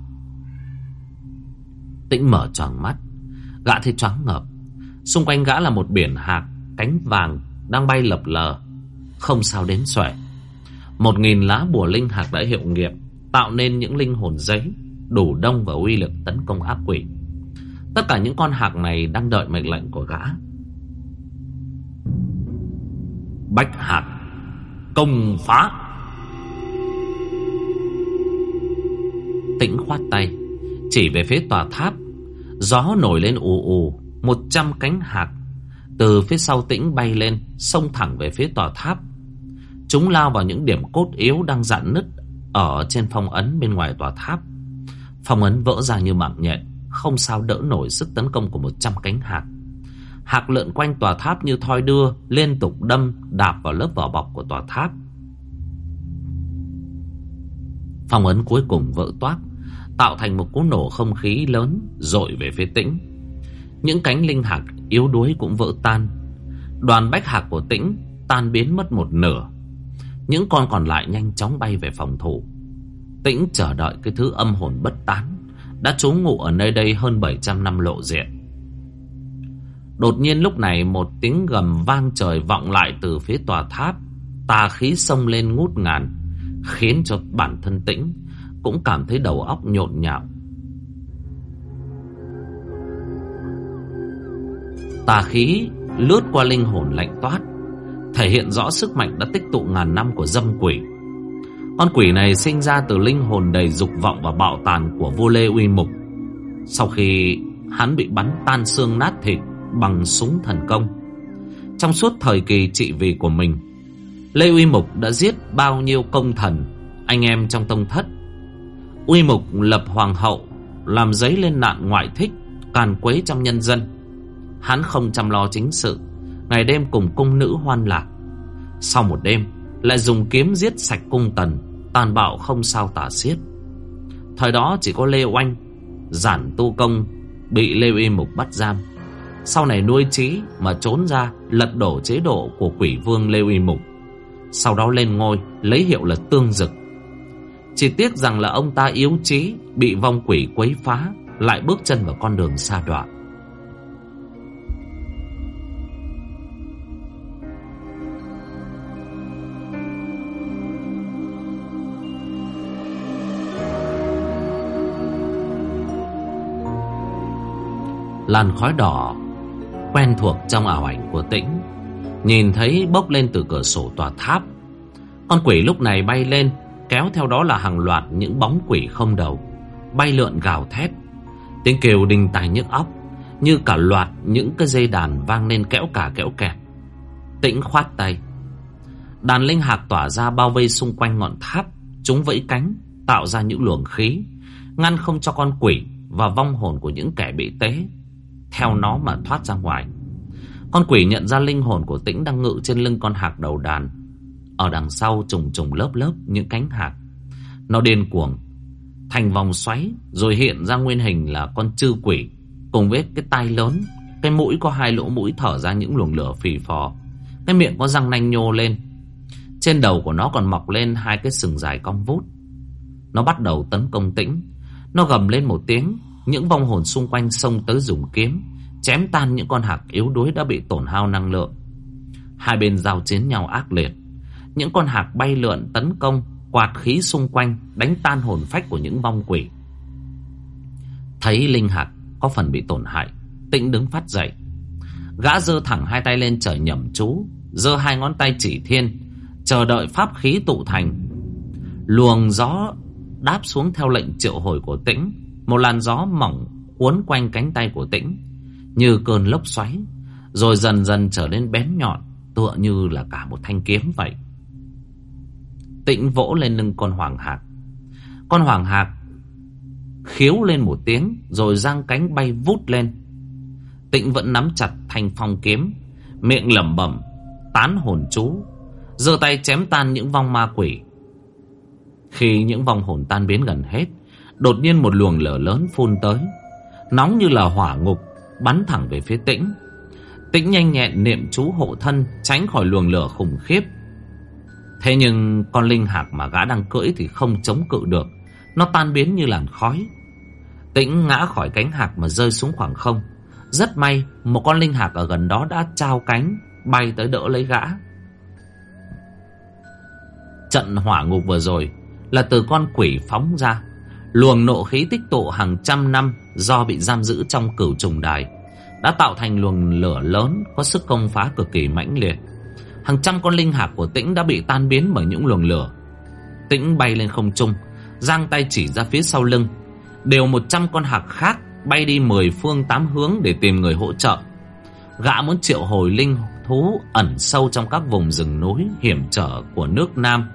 Tĩnh mở tròn mắt. Gã thấy choáng ngợp. Xung quanh gã là một biển hạc, Cánh vàng đang bay lập lờ. Không sao đến xuể Một nghìn lá bùa linh hạc đã hiệu nghiệm Tạo nên những linh hồn giấy, Đủ đông và uy lực tấn công ác quỷ. Tất cả những con hạc này Đang đợi mệnh lệnh của gã. Bách hạc, Công phá. Tĩnh khoát tay. Chỉ về phía tòa tháp, Gió nổi lên ù ù, Một trăm cánh hạc. Từ phía sau tĩnh bay lên, Xông thẳng về phía tòa tháp. Chúng lao vào những điểm cốt yếu Đang dạn nứt Ở trên phong ấn bên ngoài tòa tháp. Phong ấn vỡ ra như mạng nhện, Không sao đỡ nổi sức tấn công của một trăm cánh hạc. Hạc lượn quanh tòa tháp như thoi đưa, Liên tục đâm, Đạp vào lớp vỏ bọc của tòa tháp. Phong ấn cuối cùng vỡ toát tạo thành một cú nổ không khí lớn dội về phía tĩnh. Những cánh linh hạc yếu đuối cũng vỡ tan. Đoàn bách hạc của tĩnh tan biến mất một nửa. Những con còn lại nhanh chóng bay về phòng thủ. Tĩnh chờ đợi cái thứ âm hồn bất tán đã trú ngụ ở nơi đây hơn 700 năm lộ diện. Đột nhiên lúc này một tiếng gầm vang trời vọng lại từ phía tòa tháp. Tà khí xông lên ngút ngàn, khiến cho bản thân tĩnh cũng cảm thấy đầu óc nhộn nhạo. Tà khí lướt qua linh hồn lạnh toát, thể hiện rõ sức mạnh đã tích tụ ngàn năm của dâm quỷ. Con quỷ này sinh ra từ linh hồn đầy dục vọng và bạo tàn của vô Lê Uy Mục. Sau khi hắn bị bắn tan xương nát thịt bằng súng thần công. Trong suốt thời kỳ trị vì của mình, Lê Uy Mục đã giết bao nhiêu công thần, anh em trong tông thất Uy mục lập hoàng hậu, Làm giấy lên nạn ngoại thích, Càn quấy trong nhân dân. Hắn không chăm lo chính sự, Ngày đêm cùng cung nữ hoan lạc. Sau một đêm, Lại dùng kiếm giết sạch cung tần, Tàn bạo không sao tả xiết. Thời đó chỉ có Lê Oanh, Giản tu công, Bị Lê Uy Mục bắt giam. Sau này nuôi trí mà trốn ra, Lật đổ chế độ của quỷ vương Lê Uy Mục. Sau đó lên ngôi, Lấy hiệu là Tương Dực chỉ tiếc rằng là ông ta yếu trí Bị vong quỷ quấy phá, Lại bước chân vào con đường xa đoạn. Làn khói đỏ, quen thuộc trong ảo ảnh của tĩnh, nhìn thấy bốc lên từ cửa sổ tòa tháp. Con quỷ lúc này bay lên kéo theo đó là hàng loạt những bóng quỷ không đầu, bay lượn gào thét tiếng kêu đinh tai nhức óc, như cả loạt những cái dây đàn vang lên kẽo cả kẽo kẹt tĩnh khoát tay đàn linh hạc tỏa ra bao vây xung quanh ngọn tháp chúng vẫy cánh, tạo ra những luồng khí, ngăn không cho con quỷ và vong hồn của những kẻ bị tế theo nó mà thoát ra ngoài. Con quỷ nhận ra linh hồn của tĩnh đang ngự trên lưng con hạc đầu đàn. Ở đằng sau trùng trùng lớp lớp những cánh hạt Nó điên cuồng, thành vòng xoáy rồi hiện ra nguyên hình là con chư quỷ cùng với cái tai lớn, cái mũi có hai lỗ mũi thở ra những luồng lửa phì phò. Cái miệng có răng nanh nhô lên. Trên đầu của nó còn mọc lên hai cái sừng dài cong vút. Nó bắt đầu tấn công tĩnh. Nó gầm lên một tiếng những vong hồn xung quanh xông tới dùng kiếm Chém tan những con hạc yếu đuối đã bị tổn hao năng lượng Hai bên giao chiến nhau ác liệt những con hạc bay lượn tấn công, Quạt khí xung quanh, Đánh tan hồn phách của những vong quỷ. Thấy linh hạc có phần bị tổn hại, Tĩnh đứng phát dậy. Gã giơ thẳng hai tay lên trời nhầm chú, giơ hai ngón tay chỉ thiên, Chờ đợi pháp khí tụ thành. Luồng gió đáp xuống theo lệnh triệu hồi của tĩnh, một làn gió mỏng cuốn quanh cánh tay của tĩnh, Như cơn lốc xoáy, Rồi dần dần trở nên bén nhọn, Tựa như là cả một thanh kiếm vậy. Tĩnh vỗ lên lưng con hoàng hạc. Con hoàng hạc Khiếu lên một tiếng, Rồi giang cánh bay vút lên. Tĩnh vẫn nắm chặt thanh phong kiếm, Miệng lẩm bẩm, Tán hồn chú, giơ tay chém tan những vong ma quỷ. Khi những vong hồn tan biến gần hết, Đột nhiên một luồng lửa lớn phun tới, Nóng như là hỏa ngục, Bắn thẳng về phía tĩnh. Tĩnh nhanh nhẹn niệm chú hộ thân, Tránh khỏi luồng lửa khủng khiếp. Thế nhưng con linh hạc mà gã đang cưỡi Thì không chống cự được. Nó tan biến như làn khói. Tĩnh ngã khỏi cánh hạc mà rơi xuống khoảng không. Rất may, Một con linh hạc ở gần đó đã trao cánh, Bay tới đỡ lấy gã. Trận hỏa ngục vừa rồi Là từ con quỷ phóng ra. Luồng nộ khí tích tụ hàng trăm năm do bị giam giữ trong cửu trùng đài, đã tạo thành luồng lửa lớn có sức công phá cực kỳ mãnh liệt. Hàng trăm con linh hạc của Tĩnh đã bị tan biến bởi những luồng lửa. Tĩnh bay lên không trung, giang tay chỉ ra phía sau lưng. Đều một trăm con hạc khác bay đi mười phương tám hướng để tìm người hỗ trợ. Gã muốn triệu hồi linh thú ẩn sâu trong các vùng rừng núi hiểm trở của nước Nam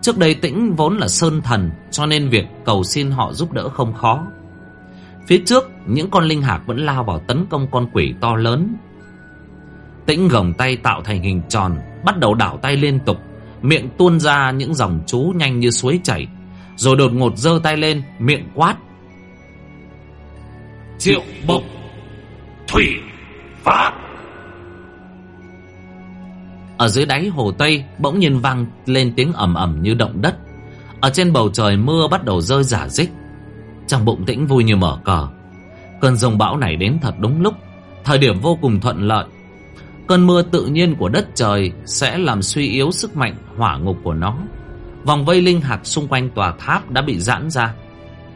Trước đây Tĩnh vốn là sơn thần Cho nên việc cầu xin họ giúp đỡ không khó Phía trước Những con linh hạc vẫn lao vào tấn công con quỷ to lớn Tĩnh gồng tay tạo thành hình tròn Bắt đầu đảo tay liên tục Miệng tuôn ra những dòng chú nhanh như suối chảy Rồi đột ngột giơ tay lên Miệng quát Triệu bộc Thủy Pháp ở dưới đáy hồ Tây bỗng nhiên vang lên tiếng ầm ầm như động đất. Ở trên bầu trời mưa bắt đầu rơi rả rích. Trong bụng tĩnh vui như mở cờ. Cơn rồng bão này đến thật đúng lúc, thời điểm vô cùng thuận lợi. Cơn mưa tự nhiên của đất trời sẽ làm suy yếu sức mạnh hỏa ngục của nó. Vòng vây linh hạt xung quanh tòa tháp đã bị giãn ra.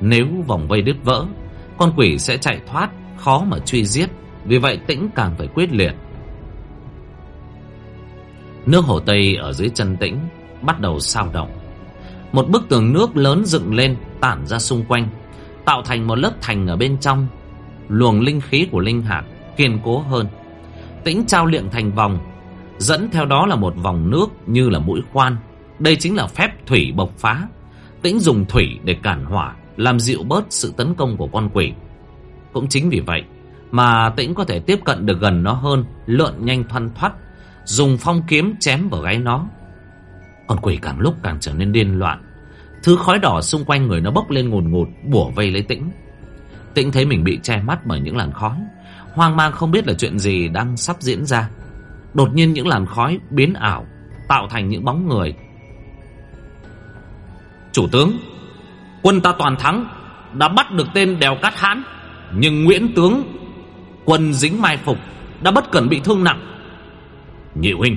Nếu vòng vây đứt vỡ, con quỷ sẽ chạy thoát, khó mà truy giết. Vì vậy tĩnh càng phải quyết liệt. Nước hồ Tây ở dưới chân tĩnh Bắt đầu sao động Một bức tường nước lớn dựng lên Tản ra xung quanh Tạo thành một lớp thành ở bên trong Luồng linh khí của linh hạt Kiên cố hơn Tĩnh trao liệng thành vòng, Dẫn theo đó là một vòng nước như là mũi khoan. Đây chính là phép thủy bộc phá, Tĩnh dùng thủy để cản hỏa, Làm dịu bớt sự tấn công của con quỷ. Cũng chính vì vậy Mà tĩnh có thể tiếp cận được gần nó hơn, Lượn nhanh thoăn thoắt, Dùng phong kiếm chém vào gáy nó. Con quỷ càng lúc càng trở nên điên loạn, Thứ khói đỏ xung quanh người nó bốc lên ngùn ngụt, Bủa vây lấy tĩnh. Tĩnh thấy mình bị che mắt bởi những làn khói Hoang mang không biết là chuyện gì đang sắp diễn ra. Đột nhiên những làn khói biến ảo Tạo thành những bóng người. Chủ tướng, Quân ta toàn thắng, đã bắt được tên đèo cát hãn nhưng nguyễn tướng, quân dính mai phục đã bất cẩn bị thương nặng. Nhị huynh,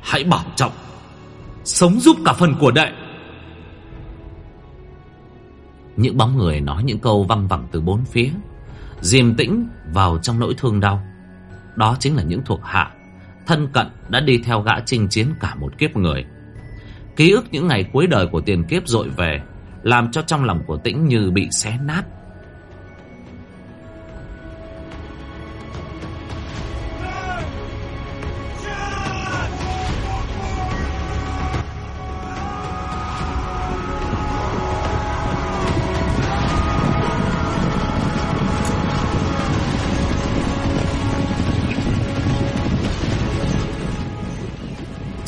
hãy bảo trọng, sống giúp cả phần của đệ. Những bóng người nói những câu văng vẳng từ bốn phía. Diềm tĩnh vào trong nỗi thương đau. Đó chính là những thuộc hạ Thân cận đã đi theo gã chinh chiến cả một kiếp người. Ký ức những ngày cuối đời của tiền kiếp dội về, Làm cho trong lòng của tĩnh như bị xé nát.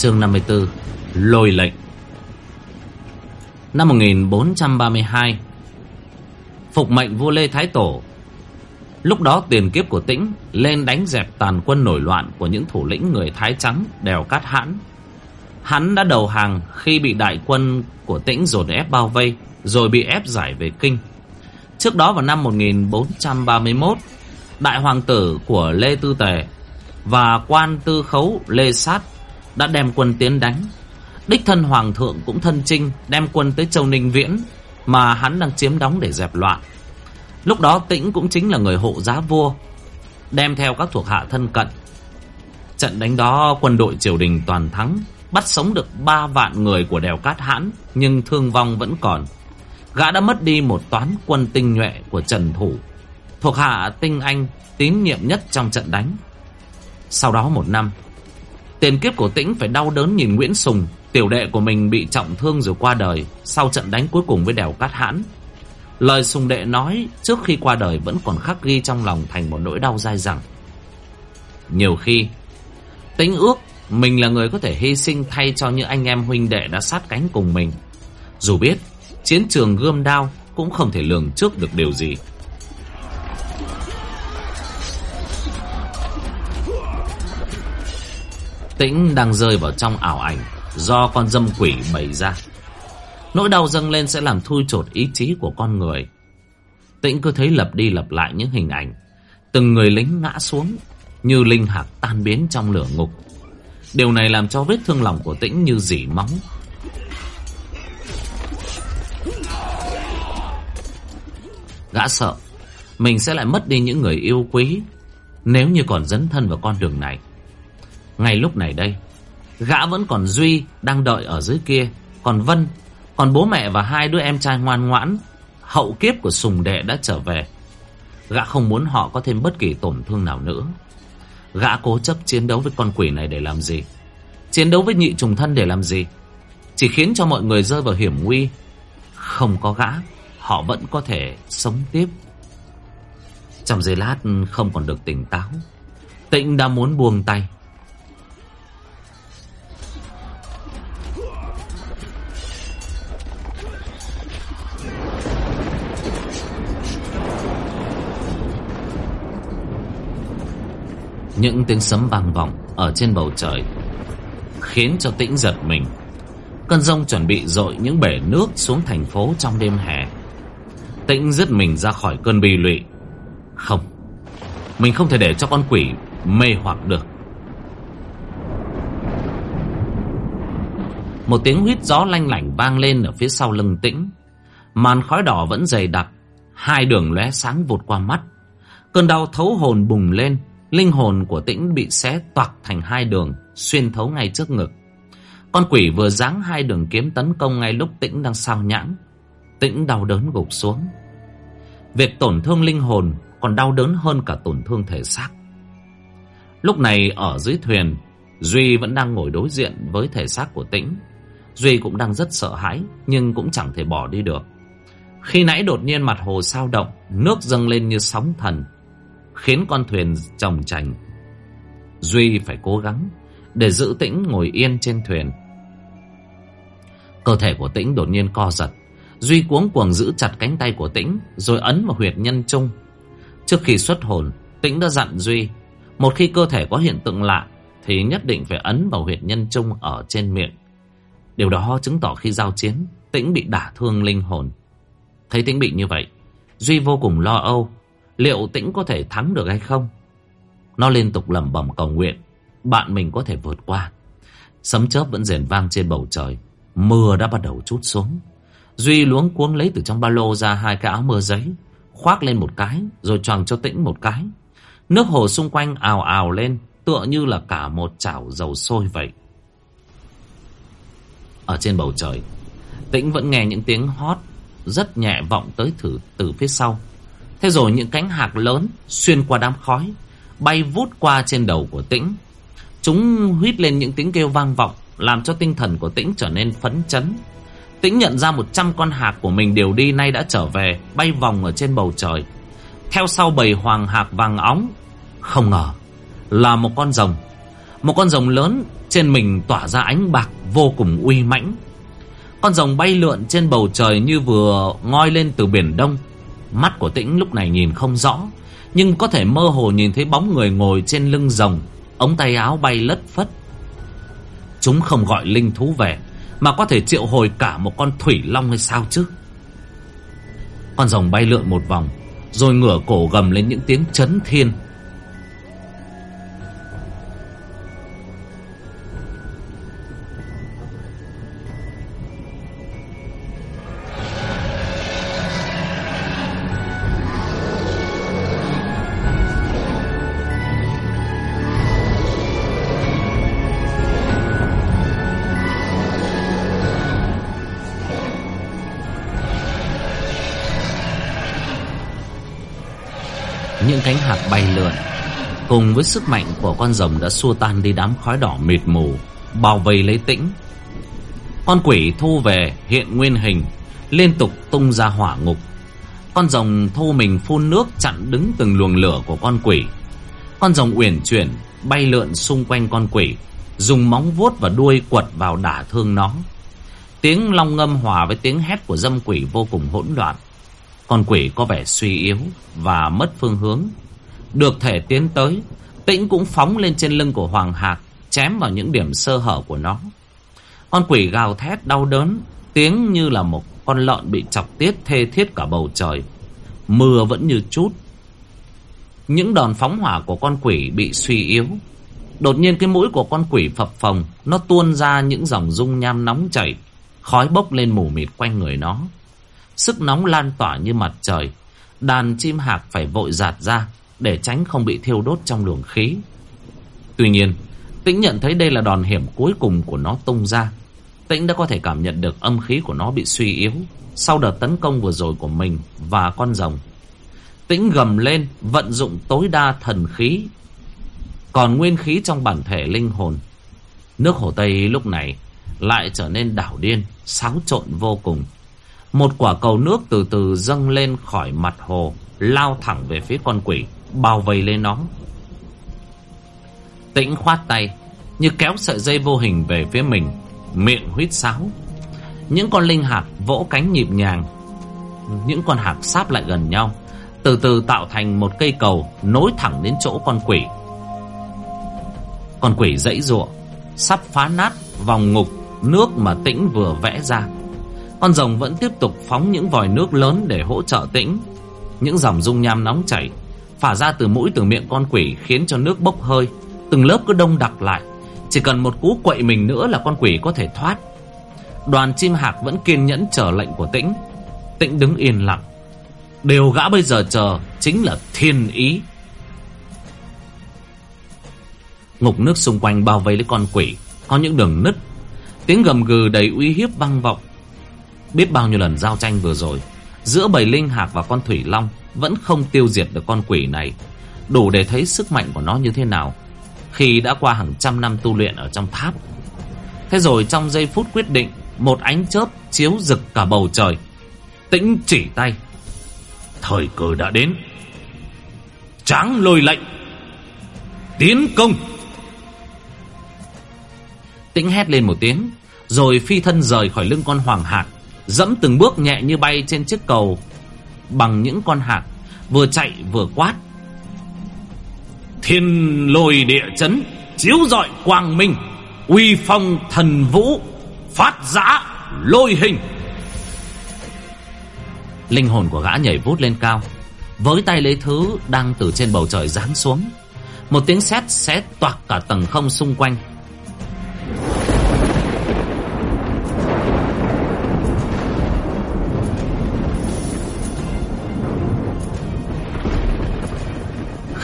Chương 54 Lôi lệnh. Năm 1432 Phục mệnh vua Lê Thái Tổ. Lúc đó tiền kiếp của tĩnh Lên đánh dẹp tàn quân nổi loạn Của những thủ lĩnh người Thái Trắng Đèo Cát Hãn. Hắn đã đầu hàng khi bị đại quân của tĩnh dồn ép bao vây, Rồi bị ép giải về kinh. Trước đó vào năm 1431 Đại hoàng tử của Lê Tư Tề Và quan tư khấu Lê Sát đã đem quân tiến đánh. Đích thân hoàng thượng cũng thân chinh đem quân tới Châu Ninh Viễn mà hắn đang chiếm đóng để dẹp loạn. Lúc đó Tĩnh cũng chính là người hộ giá vua, đem theo các thuộc hạ thân cận. Trận đánh đó quân đội triều đình toàn thắng, bắt sống được 3 vạn người của đèo Cát Hãn, nhưng thương vong vẫn còn. Gã đã mất đi một toán quân tinh nhuệ của Trần Thủ, thuộc hạ tinh anh tín nhiệm nhất trong trận đánh. Sau đó một năm, Tiền kiếp của Tĩnh phải đau đớn nhìn Nguyễn Sùng, tiểu đệ của mình bị trọng thương rồi qua đời sau trận đánh cuối cùng với đèo Cát Hãn. Lời Sùng đệ nói trước khi qua đời vẫn còn khắc ghi trong lòng thành một nỗi đau dai dẳng. Nhiều khi, Tĩnh ước mình là người có thể hy sinh thay cho những anh em huynh đệ đã sát cánh cùng mình. Dù biết, chiến trường gươm đao cũng không thể lường trước được điều gì. Tĩnh đang rơi vào trong ảo ảnh, do con dâm quỷ bày ra. Nỗi đau dâng lên sẽ làm thui chột ý chí của con người. Tĩnh cứ thấy lặp đi lặp lại những hình ảnh. Từng người lính ngã xuống, như linh hạt tan biến trong lửa ngục. Điều này làm cho vết thương lòng của Tĩnh như dỉ móng. Gã sợ, mình sẽ lại mất đi những người yêu quý, nếu như còn dấn thân vào con đường này. Ngay lúc này đây, Gã vẫn còn Duy đang đợi ở dưới kia, Còn Vân, Còn bố mẹ và hai đứa em trai ngoan ngoãn, Hậu kiếp của Sùng Đệ đã trở về. Gã không muốn họ có thêm bất kỳ tổn thương nào nữa. Gã cố chấp chiến đấu với con quỷ này để làm gì? Chiến đấu với nhị trùng thân để làm gì? Chỉ khiến cho mọi người rơi vào hiểm nguy. Không có gã, Họ vẫn có thể sống tiếp. Trong giây lát, không còn được tỉnh táo. Tịnh đã muốn buông tay. Những tiếng sấm vang vọng Ở trên bầu trời, Khiến cho tĩnh giật mình. Cơn rông chuẩn bị dội những bể nước Xuống thành phố trong đêm hè. Tĩnh dứt mình ra khỏi cơn bi lụy. Không, Mình không thể để cho con quỷ mê hoặc được. Một tiếng huýt gió lanh lảnh vang lên ở phía sau lưng tĩnh. Màn khói đỏ vẫn dày đặc, Hai đường lóe sáng vụt qua mắt. Cơn đau thấu hồn bùng lên. Linh hồn của tĩnh bị xé toạc thành hai đường, Xuyên thấu ngay trước ngực. Con quỷ vừa giáng hai đường kiếm tấn công Ngay lúc tĩnh đang sao nhãng. Tĩnh đau đớn gục xuống. Việc tổn thương linh hồn Còn đau đớn hơn cả tổn thương thể xác. Lúc này ở dưới thuyền, Duy vẫn đang ngồi đối diện với thể xác của tĩnh. Duy cũng đang rất sợ hãi, Nhưng cũng chẳng thể bỏ đi được. Khi nãy đột nhiên mặt hồ sao động, Nước dâng lên như sóng thần khiến con thuyền chồng chành. Duy phải cố gắng để giữ tĩnh ngồi yên trên thuyền. Cơ thể của tĩnh đột nhiên co giật. Duy cuống cuồng giữ chặt cánh tay của tĩnh rồi ấn vào huyệt nhân trung. Trước khi xuất hồn, tĩnh đã dặn Duy một khi cơ thể có hiện tượng lạ thì nhất định phải ấn vào huyệt nhân trung ở trên miệng. Điều đó chứng tỏ khi giao chiến, tĩnh bị đả thương linh hồn. Thấy tĩnh bị như vậy, Duy vô cùng lo âu Liệu tĩnh có thể thắng được hay không? Nó liên tục lẩm bẩm cầu nguyện, Bạn mình có thể vượt qua. Sấm chớp vẫn rền vang trên bầu trời, Mưa đã bắt đầu chút xuống. Duy luống cuống lấy từ trong ba lô ra hai cái áo mưa giấy, Khoác lên một cái, Rồi choàng cho tĩnh một cái. Nước hồ xung quanh ào ào lên, Tựa như là cả một chảo dầu sôi vậy. Ở trên bầu trời, Tĩnh vẫn nghe những tiếng hót Rất nhẹ vọng tới thử, từ phía sau. Thế rồi những cánh hạc lớn Xuyên qua đám khói, Bay vút qua trên đầu của Tĩnh. Chúng huýt lên những tiếng kêu vang vọng, Làm cho tinh thần của Tĩnh trở nên phấn chấn. Tĩnh nhận ra một trăm con hạc của mình đều đi nay đã trở về, Bay vòng ở trên bầu trời. Theo sau bầy hoàng hạc vàng óng, Không ngờ Là một con rồng. Một con rồng lớn Trên mình tỏa ra ánh bạc vô cùng uy mãnh. Con rồng bay lượn trên bầu trời Như vừa ngoi lên từ biển đông. Mắt của tĩnh lúc này nhìn không rõ, Nhưng có thể mơ hồ nhìn thấy bóng người ngồi trên lưng rồng, Ống tay áo bay lất phất. Chúng không gọi linh thú về, Mà có thể triệu hồi cả một con thủy long hay sao chứ? Con rồng bay lượn một vòng, Rồi ngửa cổ gầm lên những tiếng chấn thiên. Cánh hạt bay lượn. Cùng với sức mạnh của con rồng đã xua tan đi đám khói đỏ mịt mù, bao vây lấy tĩnh. Con quỷ thu về hiện nguyên hình, liên tục tung ra hỏa ngục. Con rồng thu mình phun nước chặn đứng từng luồng lửa của con quỷ. Con rồng uyển chuyển, bay lượn xung quanh con quỷ, dùng móng vuốt và đuôi quật vào đả thương nó. Tiếng long ngâm hòa với tiếng hét của dâm quỷ vô cùng hỗn loạn con quỷ có vẻ suy yếu và mất phương hướng. Được thể tiến tới, tĩnh cũng phóng lên trên lưng của Hoàng Hạc, chém vào những điểm sơ hở của nó. Con quỷ gào thét đau đớn, tiếng như là một con lợn bị chọc tiết thê thiết cả bầu trời. Mưa vẫn như chút. Những đòn phóng hỏa của con quỷ bị suy yếu. Đột nhiên cái mũi của con quỷ phập phồng, nó tuôn ra những dòng dung nham nóng chảy, khói bốc lên mù mịt quanh người nó. Sức nóng lan tỏa như mặt trời. Đàn chim hạc phải vội giạt ra Để tránh không bị thiêu đốt trong luồng khí. Tuy nhiên, Tĩnh nhận thấy đây là đòn hiểm cuối cùng của nó tung ra. Tĩnh đã có thể cảm nhận được âm khí của nó bị suy yếu Sau đợt tấn công vừa rồi của mình và con rồng. Tĩnh gầm lên, Vận dụng tối đa thần khí, Còn nguyên khí trong bản thể linh hồn. Nước hồ Tây lúc này Lại trở nên đảo điên, Xáo trộn vô cùng một quả cầu nước từ từ dâng lên khỏi mặt hồ, lao thẳng về phía con quỷ, bao vây lên nó. Tĩnh khoát tay, như kéo sợi dây vô hình về phía mình, miệng huýt sáo. Những con linh hạt vỗ cánh nhịp nhàng, những con hạt sáp lại gần nhau, từ từ tạo thành một cây cầu nối thẳng đến chỗ con quỷ. Con quỷ dãy ruộng, sắp phá nát vòng ngục nước mà Tĩnh vừa vẽ ra. Con rồng vẫn tiếp tục phóng những vòi nước lớn để hỗ trợ tĩnh. Những dòng dung nham nóng chảy, phả ra từ mũi từ miệng con quỷ khiến cho nước bốc hơi. Từng lớp cứ đông đặc lại. Chỉ cần một cú quậy mình nữa là con quỷ có thể thoát. Đoàn chim hạc vẫn kiên nhẫn chờ lệnh của tĩnh. Tĩnh đứng yên lặng. Điều gã bây giờ chờ chính là thiên ý. Ngục nước xung quanh bao vây lấy con quỷ. Có những đường nứt. Tiếng gầm gừ đầy uy hiếp vang vọng. Biết bao nhiêu lần giao tranh vừa rồi, Giữa bầy linh hạc và con thủy long Vẫn không tiêu diệt được con quỷ này. Đủ để thấy sức mạnh của nó như thế nào Khi đã qua hàng trăm năm tu luyện ở trong tháp. Thế rồi trong giây phút quyết định, Một ánh chớp chiếu rực cả bầu trời. Tĩnh chỉ tay. Thời cơ đã đến. Tráng lôi lệnh. Tiến công. Tĩnh hét lên một tiếng, Rồi phi thân rời khỏi lưng con hoàng hạc dẫm từng bước nhẹ như bay trên chiếc cầu bằng những con hạc, vừa chạy vừa quát. Thiên lôi địa chấn, chiếu rọi quang minh, uy phong thần vũ, phát giã, lôi hình. Linh hồn của gã nhảy vút lên cao, Với tay lấy thứ đang từ trên bầu trời giáng xuống. Một tiếng sét xé toạc cả tầng không xung quanh.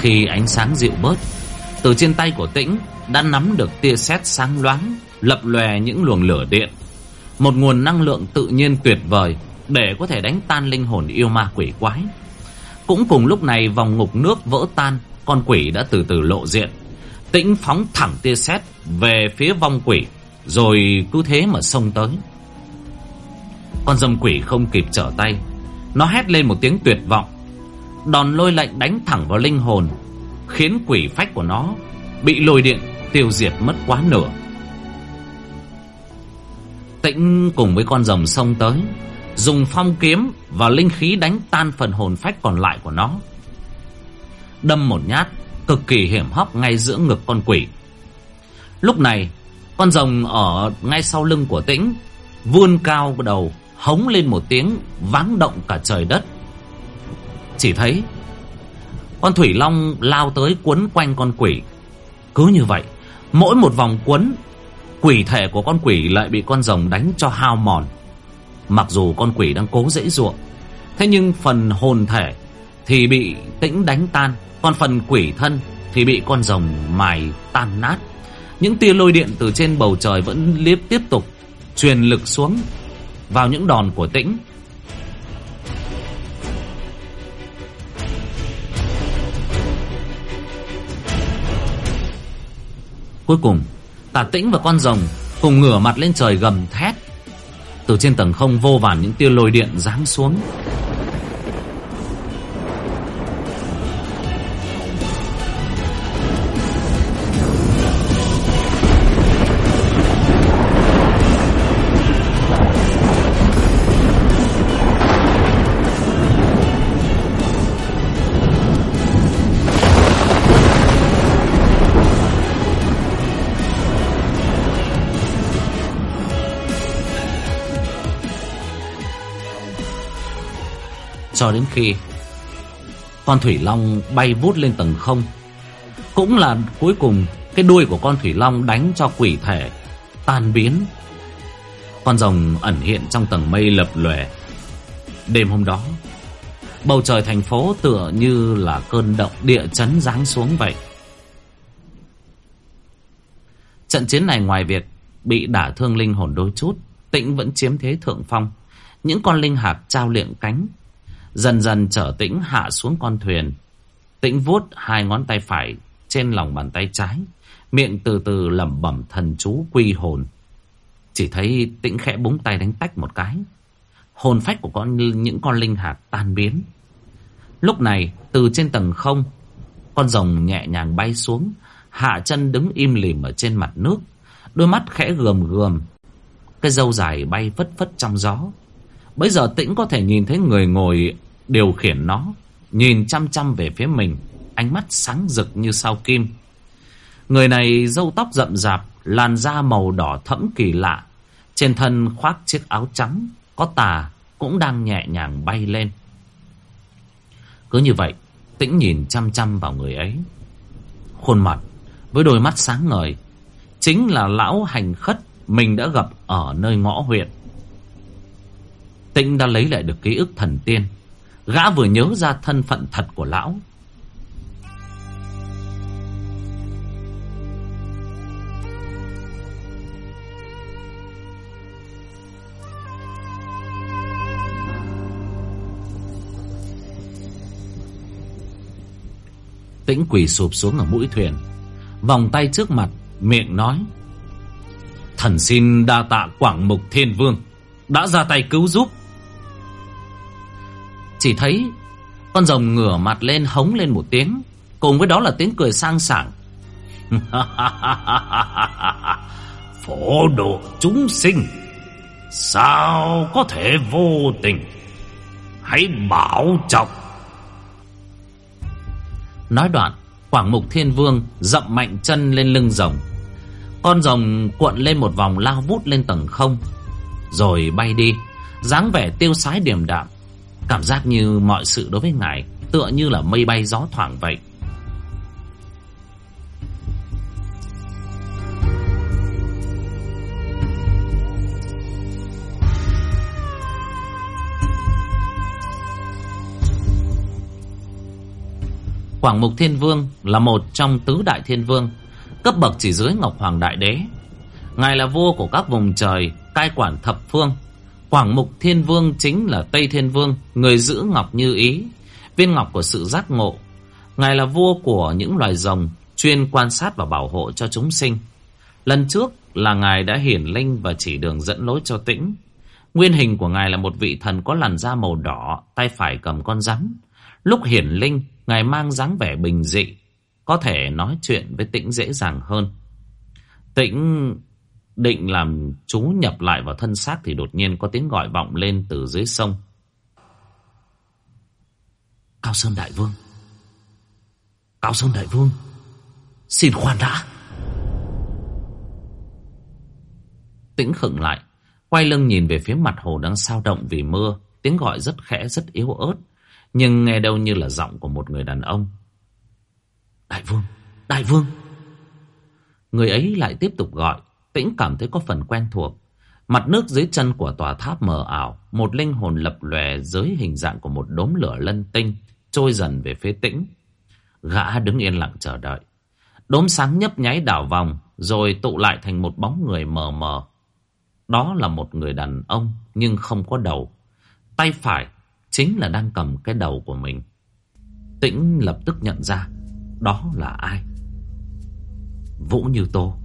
Khi ánh sáng dịu bớt. Từ trên tay của tĩnh Đã nắm được tia sét sáng loáng, Lập lòe những luồng lửa điện. Một nguồn năng lượng tự nhiên tuyệt vời Để có thể đánh tan linh hồn yêu ma quỷ quái. Cũng cùng lúc này, vòng ngục nước vỡ tan, Con quỷ đã từ từ lộ diện. Tĩnh phóng thẳng tia sét Về phía vong quỷ, Rồi cứ thế mà xông tới. Con dâm quỷ không kịp trở tay, Nó hét lên một tiếng tuyệt vọng. Đòn lôi lạnh đánh thẳng vào linh hồn, Khiến quỷ phách của nó Bị lôi điện tiêu diệt mất quá nửa. Tĩnh cùng với con rồng xông tới, Dùng phong kiếm và linh khí đánh tan phần hồn phách còn lại của nó. Đâm một nhát, Cực kỳ hiểm hóc ngay giữa ngực con quỷ. Lúc này, Con rồng ở ngay sau lưng của tĩnh, Vươn cao đầu, Hống lên một tiếng Váng động cả trời đất chỉ thấy. Con thủy long lao tới quấn quanh con quỷ. Cứ như vậy, Mỗi một vòng quấn, Quỷ thể của con quỷ lại bị con rồng đánh cho hao mòn. Mặc dù con quỷ đang cố dễ ruộng Thế nhưng phần hồn thể Thì bị tĩnh đánh tan, Còn phần quỷ thân Thì bị con rồng mài tan nát. Những tia lôi điện từ trên bầu trời Vẫn liếp tiếp tục Truyền lực xuống Vào những đòn của tĩnh. Cuối cùng Tả tĩnh và con rồng Cùng ngửa mặt lên trời gầm thét. Từ trên tầng không vô vàn những tia lôi điện giáng xuống. Cho đến khi Con Thủy Long bay vút lên tầng không, Cũng là cuối cùng Cái đuôi của con Thủy Long đánh cho quỷ thể Tan biến. Con rồng ẩn hiện trong tầng mây lập lòe. Đêm hôm đó, Bầu trời thành phố tựa như là cơn động địa chấn giáng xuống vậy. Trận chiến này ngoài việc bị đả thương linh hồn đôi chút, Tĩnh vẫn chiếm thế thượng phong. Những con linh hạc trao liệng cánh Dần dần trở tĩnh hạ xuống con thuyền. Tĩnh vuốt hai ngón tay phải trên lòng bàn tay trái. Miệng từ từ lẩm bẩm thần chú quy hồn. Chỉ thấy tĩnh khẽ búng tay đánh tách một cái. Hồn phách của con, những con linh hạt tan biến. Lúc này, từ trên tầng không, Con rồng nhẹ nhàng bay xuống, Hạ chân đứng im lìm ở trên mặt nước, Đôi mắt khẽ gườm gườm Cái dâu dài bay phất phất trong gió Bây giờ tĩnh có thể nhìn thấy người ngồi điều khiển nó, nhìn chăm chăm về phía mình, ánh mắt sáng rực như sao kim. Người này râu tóc rậm rạp, làn da màu đỏ thẫm kỳ lạ, trên thân khoác chiếc áo trắng, có tà cũng đang nhẹ nhàng bay lên. Cứ như vậy, tĩnh nhìn chăm chăm vào người ấy. Khuôn mặt với đôi mắt sáng ngời, chính là lão hành khất mình đã gặp ở nơi ngõ huyện. Tĩnh đã lấy lại được ký ức thần tiên Gã vừa nhớ ra thân phận thật của lão. Tĩnh quỳ sụp xuống ở mũi thuyền, Vòng tay trước mặt, Miệng nói, Thần xin đa tạ Quảng Mục Thiên Vương Đã ra tay cứu giúp chỉ thấy con rồng ngửa mặt lên hống lên một tiếng, Cùng với đó là tiếng cười sang sảng. Phổ độ chúng sinh, Sao có thể vô tình? Hãy bảo trọng. Nói đoạn, Quảng Mục Thiên Vương dậm mạnh chân lên lưng rồng. Con rồng cuộn lên một vòng lao vút lên tầng không, Rồi bay đi, dáng vẻ tiêu sái điềm đạm. Cảm giác như mọi sự đối với ngài Tựa như là mây bay gió thoảng vậy Quảng Mục Thiên Vương là một trong tứ đại thiên vương, cấp bậc chỉ dưới Ngọc Hoàng Đại Đế. Ngài là vua của các vùng trời, cai quản thập phương. Quảng Mục Thiên Vương chính là Tây Thiên Vương, người giữ ngọc như ý, viên ngọc của sự giác ngộ. Ngài là vua của những loài rồng, chuyên quan sát và bảo hộ cho chúng sinh. Lần trước là Ngài đã hiển linh và chỉ đường dẫn lối cho tĩnh. Nguyên hình của Ngài là một vị thần có làn da màu đỏ, tay phải cầm con rắn. Lúc hiển linh, Ngài mang dáng vẻ bình dị, có thể nói chuyện với tĩnh dễ dàng hơn. Tĩnh định làm chú nhập lại vào thân xác thì đột nhiên có tiếng gọi vọng lên từ dưới sông. Cao Sơn Đại Vương. Cao Sơn Đại Vương Xin khoan đã. Tĩnh khựng lại Quay lưng nhìn về phía mặt hồ đang sao động vì mưa Tiếng gọi rất khẽ rất yếu ớt Nhưng nghe đâu như là giọng của một người đàn ông. Đại Vương Đại Vương. Người ấy lại tiếp tục gọi Tĩnh cảm thấy có phần quen thuộc. Mặt nước dưới chân của tòa tháp mờ ảo, Một linh hồn lập lòe dưới hình dạng của một đốm lửa lân tinh, Trôi dần về phía tĩnh. Gã đứng yên lặng chờ đợi. Đốm sáng nhấp nháy đảo vòng, Rồi tụ lại thành một bóng người mờ mờ. Đó là một người đàn ông, Nhưng không có đầu. Tay phải chính là đang cầm cái đầu của mình. Tĩnh lập tức nhận ra, Đó là ai? Vũ Như Tô.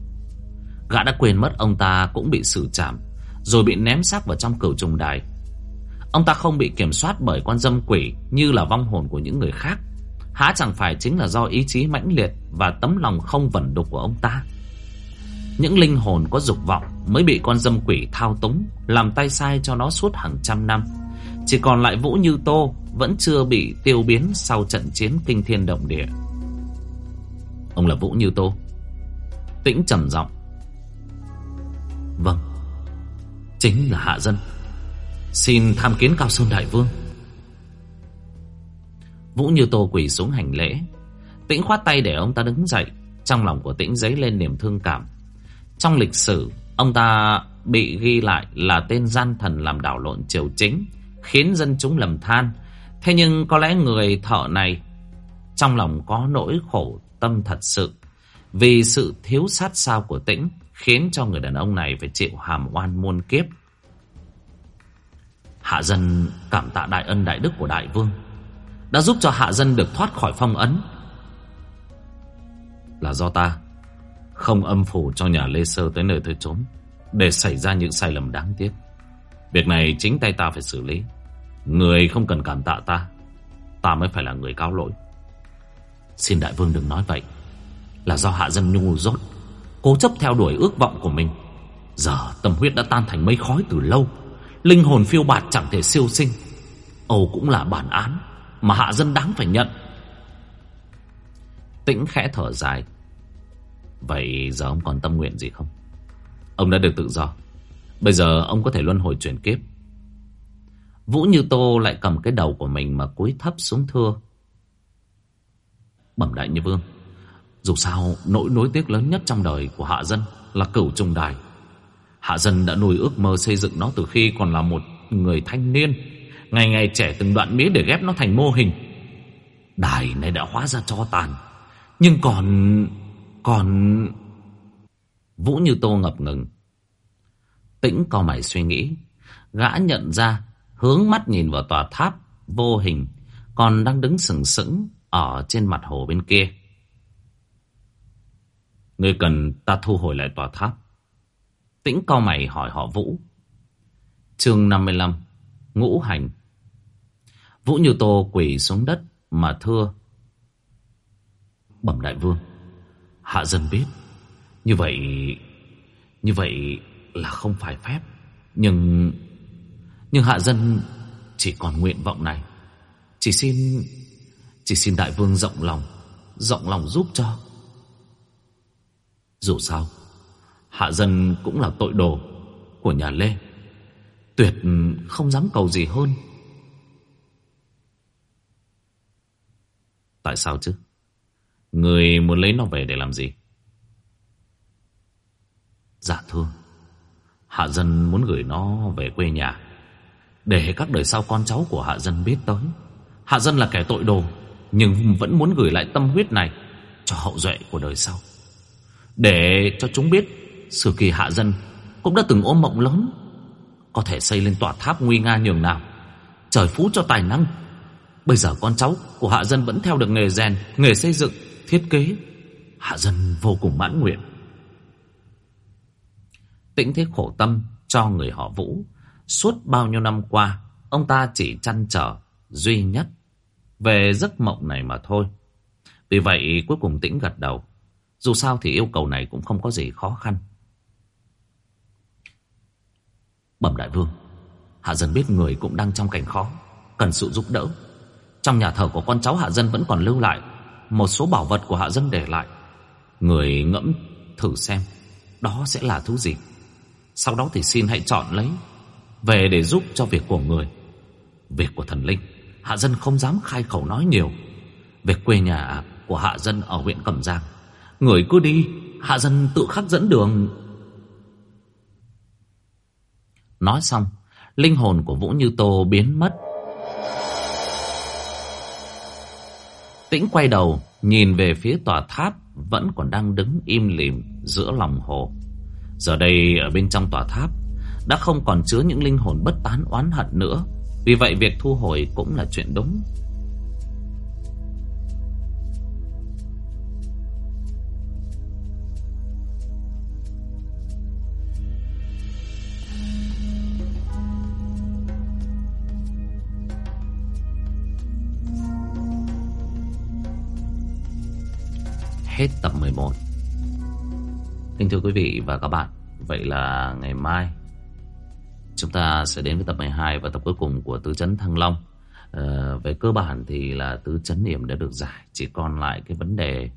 Gã đã quên mất ông ta cũng bị xử trảm, Rồi bị ném xác vào trong cửu trùng đài. Ông ta không bị kiểm soát bởi con dâm quỷ Như là vong hồn của những người khác. Há chẳng phải chính là do ý chí mãnh liệt Và tấm lòng không vẩn đục của ông ta. Những linh hồn có dục vọng Mới bị con dâm quỷ thao túng, Làm tay sai cho nó suốt hàng trăm năm. Chỉ còn lại Vũ Như Tô Vẫn chưa bị tiêu biến Sau trận chiến kinh thiên động địa. Ông là Vũ Như Tô. Tĩnh trầm giọng. Chính là Hạ Dân. Xin tham kiến Cao Sơn Đại Vương. Vũ Như Tô quỳ xuống hành lễ. Tĩnh khoát tay để ông ta đứng dậy. Trong lòng của Tĩnh dấy lên niềm thương cảm. Trong lịch sử, Ông ta bị ghi lại là tên gian thần làm đảo lộn triều chính, Khiến dân chúng lầm than. Thế nhưng có lẽ người thợ này Trong lòng có nỗi khổ tâm thật sự Vì sự thiếu sát sao của Tĩnh. Khiến cho người đàn ông này phải chịu hàm oan muôn kiếp. Hạ dân cảm tạ đại ân đại đức của đại vương, Đã giúp cho hạ dân được thoát khỏi phong ấn. Là do ta Không âm phủ cho nhà Lê Sơ tới nơi thời trốn Để xảy ra những sai lầm đáng tiếc. Việc này chính tay ta phải xử lý. Người không cần cảm tạ ta Ta mới phải là người cáo lỗi. Xin đại vương đừng nói vậy. Là do hạ dân ngu dốt. Cố chấp theo đuổi ước vọng của mình. Giờ tâm huyết đã tan thành mây khói từ lâu, Linh hồn phiêu bạt chẳng thể siêu sinh. Âu cũng là bản án Mà hạ dân đáng phải nhận. Tĩnh khẽ thở dài. Vậy giờ ông còn tâm nguyện gì không? Ông đã được tự do. Bây giờ ông có thể luân hồi chuyển kiếp. Vũ Như Tô lại cầm cái đầu của mình Mà cúi thấp xuống thưa. Bẩm đại như vương. Dù sao nỗi nối tiếc lớn nhất trong đời của hạ dân Là cửu trùng đài Hạ dân đã nuôi ước mơ xây dựng nó từ khi còn là một người thanh niên. Ngày ngày trẻ từng đoạn mía để ghép nó thành mô hình. Đài này đã hóa ra cho tàn. Nhưng còn... còn... Vũ Như Tô ngập ngừng. Tĩnh co mày suy nghĩ. Gã nhận ra, hướng mắt nhìn vào tòa tháp vô hình, còn đang đứng sừng sững ở trên mặt hồ bên kia. Ngươi cần ta thu hồi lại tòa tháp. Tĩnh cao mày hỏi họ Vũ. chương 55 Ngũ hành Vũ Như Tô quỳ xuống đất mà thưa. Bẩm đại vương, hạ dân biết. Như vậy, như vậy là không phải phép. Nhưng, nhưng hạ dân chỉ còn nguyện vọng này. Chỉ xin, chỉ xin đại vương rộng lòng, rộng lòng giúp cho. Dù sao, Hạ dân cũng là tội đồ của nhà Lê. Tuyệt không dám cầu gì hơn. Tại sao chứ? Người muốn lấy nó về để làm gì? Dạ thưa Hạ dân muốn gửi nó về quê nhà. Để các đời sau con cháu của hạ dân biết tới. Hạ dân là kẻ tội đồ Nhưng vẫn muốn gửi lại tâm huyết này Cho hậu duệ của đời sau. Để cho chúng biết Sử kỳ hạ dân Cũng đã từng ôm mộng lớn Có thể xây lên tòa tháp nguy nga nhường nào Trời phú cho tài năng Bây giờ con cháu của hạ dân vẫn theo được nghề rèn Nghề xây dựng, thiết kế Hạ dân vô cùng mãn nguyện Tĩnh thế khổ tâm cho người họ Vũ. Suốt bao nhiêu năm qua, ông ta chỉ chăn trở duy nhất về giấc mộng này mà thôi. Vì vậy cuối cùng Tĩnh gật đầu. Dù sao thì yêu cầu này cũng không có gì khó khăn. Bẩm đại vương, Hạ Dân biết người cũng đang trong cảnh khó, cần sự giúp đỡ. Trong nhà thờ của con cháu Hạ Dân vẫn còn lưu lại một số bảo vật của Hạ Dân để lại. Người ngẫm thử xem đó sẽ là thứ gì. Sau đó thì xin hãy chọn lấy Về để giúp cho việc của người Việc của thần linh Hạ dân không dám khai khẩu nói nhiều Về quê nhà của hạ dân ở huyện Cẩm Giang Người cứ đi, Hạ dân tự khắc dẫn đường. Nói xong, Linh hồn của Vũ Như Tô biến mất. Tĩnh quay đầu, Nhìn về phía tòa tháp, Vẫn còn đang đứng im lìm Giữa lòng hồ. Giờ đây ở bên trong tòa tháp, Đã không còn chứa những linh hồn bất tán oán hận nữa. Vì vậy, việc thu hồi cũng là chuyện đúng. Hết tập 11 Kính thưa quý vị và các bạn Vậy là ngày mai Chúng ta sẽ đến với tập 12 Và tập cuối cùng của Tứ Chấn Thăng Long. À, Về cơ bản thì là Tứ Chấn Niệm đã được giải Chỉ còn lại cái vấn đề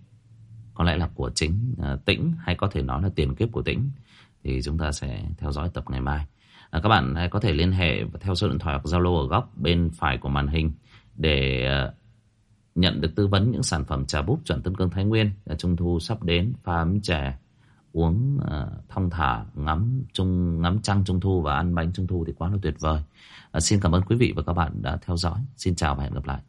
Có lẽ là của chính à, Tĩnh Hay có thể nói là tiền kiếp của Tĩnh Thì chúng ta sẽ theo dõi tập ngày mai. À, Các bạn hãy có thể liên hệ Theo số điện thoại hoặc Zalo ở góc bên phải của màn hình Để à, nhận được tư vấn những sản phẩm trà búp chuẩn Tân Cương Thái Nguyên Trung thu sắp đến pha ấm chè uống uh, thong thả ngắm trung ngắm trăng trung thu và ăn bánh trung thu thì quá là tuyệt vời. Uh, xin cảm ơn quý vị và các bạn đã theo dõi. Xin chào và hẹn gặp lại.